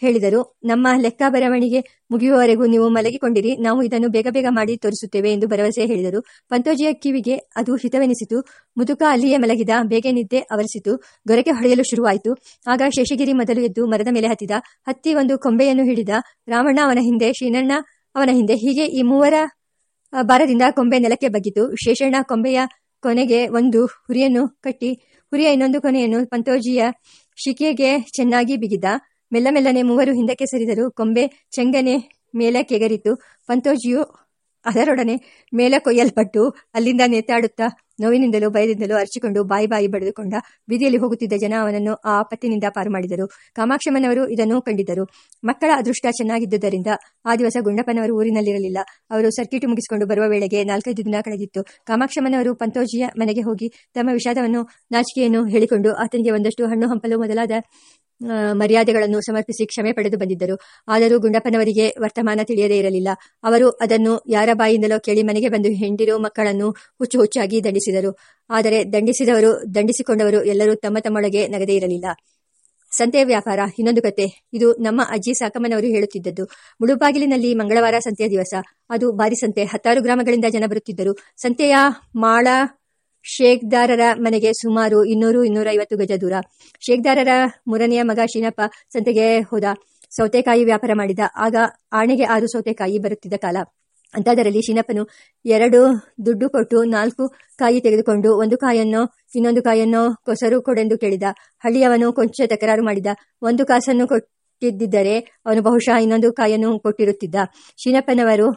ಹೇಳಿದರು. ನಮ್ಮ ಲೆಕ್ಕ ಬರವಣಿಗೆ ಮುಗಿಯುವವರೆಗೂ ನೀವು ಮಲಗಿಕೊಂಡಿರಿ. ನಾವು ಇದನ್ನು ಬೇಗ ಬೇಗ ಮಾಡಿ ತೋರಿಸುತ್ತೇವೆ ಎಂದು ಭರವಸೆ ಹೇಳಿದರು. ಪಂತೋಜಿಯ ಕಿವಿಗೆ ಅದು ಹಿತವೆನಿಸಿತು. ಮುದುಕ ಅಲ್ಲಿಯೇ ಮಲಗಿದ. ಬೇಗ ನಿದ್ದೆ ಅವರಿಸಿತು ಗೊರಕೆ ಹೊಡೆಯಲು ಶುರುವಾಯಿತು. ಆಗ ಶೇಷಗಿರಿ ಮೊದಲು ಎದ್ದು ಮರದ ಮೇಲೆ ಹತ್ತಿದ. ಹತ್ತಿ ಒಂದು ಕೊಂಬೆಯನ್ನು ಹಿಡಿದ. ರಾಮಣ್ಣ ಅವನ ಹಿಂದೆ, ಶ್ರೀನಣ್ಣ ಅವನ ಹಿಂದೆ. ಹೀಗೆ ಈ ಮೂವರ ಭಾರದಿಂದ ಕೊಂಬೆ ನೆಲಕ್ಕೆ ಬಗ್ಗಿತು. ಶೇಷಣ್ಣ ಕೊಂಬೆಯ ಕೊನೆಗೆ ಒಂದು ಹುರಿಯನ್ನು ಕಟ್ಟಿ, ಹುರಿಯ ಇನ್ನೊಂದು ಕೊನೆಯನ್ನು ಪಂತೋಜಿಯ ಶಿಕೆಗೆ ಚೆನ್ನಾಗಿ ಬಿಗಿದ. ಮೆಲ್ಲ ಮೆಲ್ಲನೆ ಮೂವರು ಹಿಂದಕ್ಕೆ ಸರಿದರು. ಕೊಂಬೆ ಚೆಂಗನೆ ಮೇಲೆ ಕೆಗರಿತು ಪಂತೋಜಿಯು ಅದರೊಡನೆ ಮೇಲೆ ಕೊಯ್ಯಲ್ಪಟ್ಟು ಅಲ್ಲಿಂದ ನೇತಾಡುತ್ತಾ ನೋವಿನಿಂದಲೂ ಭಯದಿಂದಲೂ ಅರಚಿಕೊಂಡು ಬಾಯಿ ಬಾಯಿ ಬಡಿದುಕೊಂಡ ಬೀದಿಯಲ್ಲಿ ಹೋಗುತ್ತಿದ್ದ ಜನ ಅವನನ್ನು ಆ ಆಪತ್ತಿನಿಂದ ಪಾರು ಮಾಡಿದರು. ಕಾಮಾಕ್ಷಮ್ಮನವರು ಇದನ್ನು ಕಂಡಿದ್ದರು. ಮಕ್ಕಳ ಅದೃಷ್ಟ ಚೆನ್ನಾಗಿದ್ದುದರಿಂದ ಆ ದಿವಸ ಗುಂಡಪ್ಪನವರು ಊರಿನಲ್ಲಿರಲಿಲ್ಲ. ಅವರು ಸರ್ಕಿಟ್ ಮುಗಿಸಿಕೊಂಡು ಬರುವ ವೇಳೆಗೆ ನಾಲ್ಕೈದು ದಿನ ಕಳೆದಿತ್ತು. ಕಾಮಾಕ್ಷಮ್ಮನವರು ಪಂತೋಜಿಯ ಮನೆಗೆ ಹೋಗಿ ತಮ್ಮ ವಿಷಾದವನ್ನು ನಾಚಿಕೆಯನ್ನು ಹೇಳಿಕೊಂಡು ಆತನಿಗೆ ಒಂದಷ್ಟು ಹಣ್ಣು ಹಂಪಲು ಮೊದಲಾದ ಮರ್ಯಾದೆಗಳನ್ನು ಸಮರ್ಪಿಸಿ ಕ್ಷಮೆ ಪಡೆದು ಬಂದಿದ್ದರು. ಆದರೂ ಗುಂಡಪ್ಪನವರಿಗೆ ವರ್ತಮಾನ ತಿಳಿಯದೇ ಇರಲಿಲ್ಲ. ಅವರು ಅದನ್ನು ಯಾರ ಬಾಯಿಂದಲೋ ಕೇಳಿ ಮನೆಗೆ ಬಂದು ಹೆಂಡಿರು ಮಕ್ಕಳನ್ನು ಹುಚ್ಚು ಹುಚ್ಚಾಗಿ ದಂಡಿಸಿದರು. ಆದರೆ ದಂಡಿಸಿದವರು, ದಂಡಿಸಿಕೊಂಡವರು ಎಲ್ಲರೂ ತಮ್ಮ ತಮ್ಮೊಳಗೆ ನಗದೇ ಇರಲಿಲ್ಲ. ಸಂತೆ ವ್ಯಾಪಾರ, ಇನ್ನೊಂದು ಕತೆ. ಇದು ನಮ್ಮ ಅಜ್ಜಿ ಸಾಕಮ್ಮನವರು ಹೇಳುತ್ತಿದ್ದದ್ದು. ಮುಳುಬಾಗಿಲಿನಲ್ಲಿ ಮಂಗಳವಾರ ಸಂತೆಯ ದಿವಸ. ಅದು ಬಾರಿ ಸಂತೆ. ಹತ್ತಾರು ಗ್ರಾಮಗಳಿಂದ ಜನ ಬರುತ್ತಿದ್ದರು. ಸಂತೆಯ ಮಾಳ ಶೇಖ್ದಾರರ ಮನೆಗೆ ಸುಮಾರು ಇನ್ನೂರು ಇನ್ನೂರ ಐವತ್ತು ಗಜ ದೂರ. ಶೇಖ್ದಾರರ ಮೂರನೆಯ ಮಗ ಶೀನಪ್ಪ ಸಂತೆಗೆ ಹೋದ. ಸೌತೆಕಾಯಿ ವ್ಯಾಪಾರ ಮಾಡಿದ. ಆಗ ಆಣೆಗೆ ಆರು ಸೌತೆಕಾಯಿ ಬರುತ್ತಿದ್ದ ಕಾಲ. ಅಂಥದರಲ್ಲಿ ಶೀನಪ್ಪನು ಎರಡು ದುಡ್ಡು ಕೊಟ್ಟು ನಾಲ್ಕು ಕಾಯಿ ತೆಗೆದುಕೊಂಡು ಒಂದು ಕಾಯನ್ನೋ ಇನ್ನೊಂದು ಕಾಯನ್ನೋ ಕೊಸರು ಕೊಡೆಂದು ಕೇಳಿದ. ಹಳ್ಳಿಯವನು ಕೊಂಚ ತಕರಾರು ಮಾಡಿದ. ಒಂದು ಕಾಸನ್ನು ಕೊಟ್ಟಿದ್ದರೆ ಅವನು ಬಹುಶಃ ಇನ್ನೊಂದು ಕಾಯನ್ನು ಕೊಟ್ಟಿರುತ್ತಿದ್ದ. ಶೀನಪ್ಪನವರು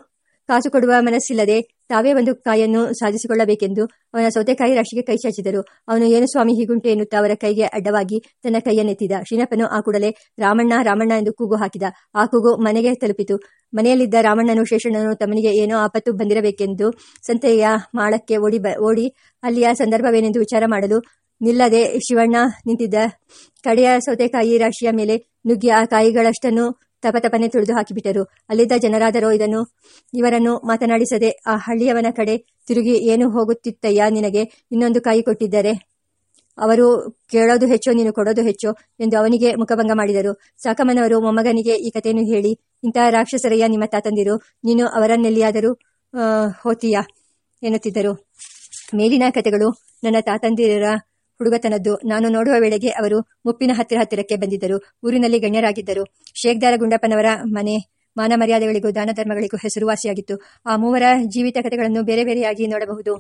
ಕಾಸು ಕೊಡುವ ಮನಸ್ಸಿಲ್ಲದೆ ತಾವೇ ಒಂದು ಕಾಯನ್ನು ಸಾಧಿಸಿಕೊಳ್ಳಬೇಕೆಂದು ಅವನ ಸೌತೆಕಾಯಿ ರಾಶಿಗೆ ಕೈ ಚಾಚಿದರು. ಅವನು, ಏನು ಸ್ವಾಮಿ ಹೀಗುಂಟೆ ಎನ್ನುತ್ತಾ ಅವರ ಕೈಗೆ ಅಡ್ಡವಾಗಿ ತನ್ನ ಕೈಯನ್ನೆತ್ತಿದ. ಶ್ರೀನಪ್ಪನು ಆ ಕೂಡಲೇ, ರಾಮಣ್ಣ ರಾಮಣ್ಣ ಎಂದು ಕೂಗು ಹಾಕಿದ. ಆ ಕೂಗು ಮನೆಗೆ ತಲುಪಿತು. ಮನೆಯಲ್ಲಿದ್ದ ರಾಮಣ್ಣನು ಶೇಷಣ್ಣನು ತಮ್ಮನಿಗೆ ಏನೋ ಆಪತ್ತು ಬಂದಿರಬೇಕೆಂದು ಸಂತೆಯ ಮಾಳಕ್ಕೆ ಓಡಿ ಓಡಿ ಅಲ್ಲಿಯ ಸಂದರ್ಭವೇನೆಂದು ವಿಚಾರ ಮಾಡಲು ನಿಲ್ಲದೆ ಶಿವಣ್ಣ ನಿಂತಿದ್ದ ಕಡೆಯ ಸೌತೆಕಾಯಿ ರಾಶಿಯ ಮೇಲೆ ನುಗ್ಗಿ ಆ ಕಾಯಿಗಳಷ್ಟನ್ನು ತಪತಪನೆ ತುಳಿದು ಹಾಕಿಬಿಟ್ಟರು. ಅಲ್ಲಿದ್ದ ಜನರಾದರೂ ಇದನ್ನು, ಇವರನ್ನು ಮಾತನಾಡಿಸದೆ ಆ ಹಳ್ಳಿಯವನ ಕಡೆ ತಿರುಗಿ ಏನು ಹೋಗುತ್ತಿತ್ತಯ್ಯ ನಿನಗೆ? ಇನ್ನೊಂದು ಕಾಯಿ ಕೊಟ್ಟಿದ್ದರೆ. ಅವರು, ಕೇಳೋದು ಹೆಚ್ಚೋ, ನೀನು ಕೊಡೋದು ಹೆಚ್ಚೋ ಎಂದು ಅವನಿಗೆ ಮುಖಭಂಗ ಮಾಡಿದರು. ಸಾಕಮ್ಮನವರು, ಮೊಮ್ಮಗನಿಗೆ ಈ ಕಥೆಯನ್ನು ಹೇಳಿ ಇಂತಹ ರಾಕ್ಷಸರಯ್ಯ ನಿಮ್ಮ ತಾತಂದಿರು, ನೀನು ಅವರನ್ನೆಲ್ಲಿಯಾದರೂ ಹೋತೀಯ? ಎನ್ನುತ್ತಿದ್ದರು. ಮೇಲಿನ ಕಥೆಗಳು, ನನ್ನ ತಾತಂದಿರ ಹುಡುಗತನದ್ದು. ನಾನು ನೋಡುವ ವೇಳೆಗೆ ಅವರು ಮುಪ್ಪಿನ ಹತ್ತಿರ ಹತ್ತಿರಕ್ಕೆ ಬಂದಿದ್ದರು. ಊರಿನಲ್ಲಿ ಗಣ್ಯರಾಗಿದ್ದರು. ಶೇಖ್ದಾರ ಗುಂಡಪ್ಪನವರ ಮನೆ ಮಾನ ಮರ್ಯಾದೆಗಳಿಗೂ ದಾನ ಧರ್ಮಗಳಿಗೂ ಹೆಸರುವಾಸಿಯಾಗಿತ್ತು. ಆ ಮೂವರ ಜೀವಿತ ಕಥೆಗಳನ್ನು ಬೇರೆ ಬೇರೆಯಾಗಿ ನೋಡಬಹುದು.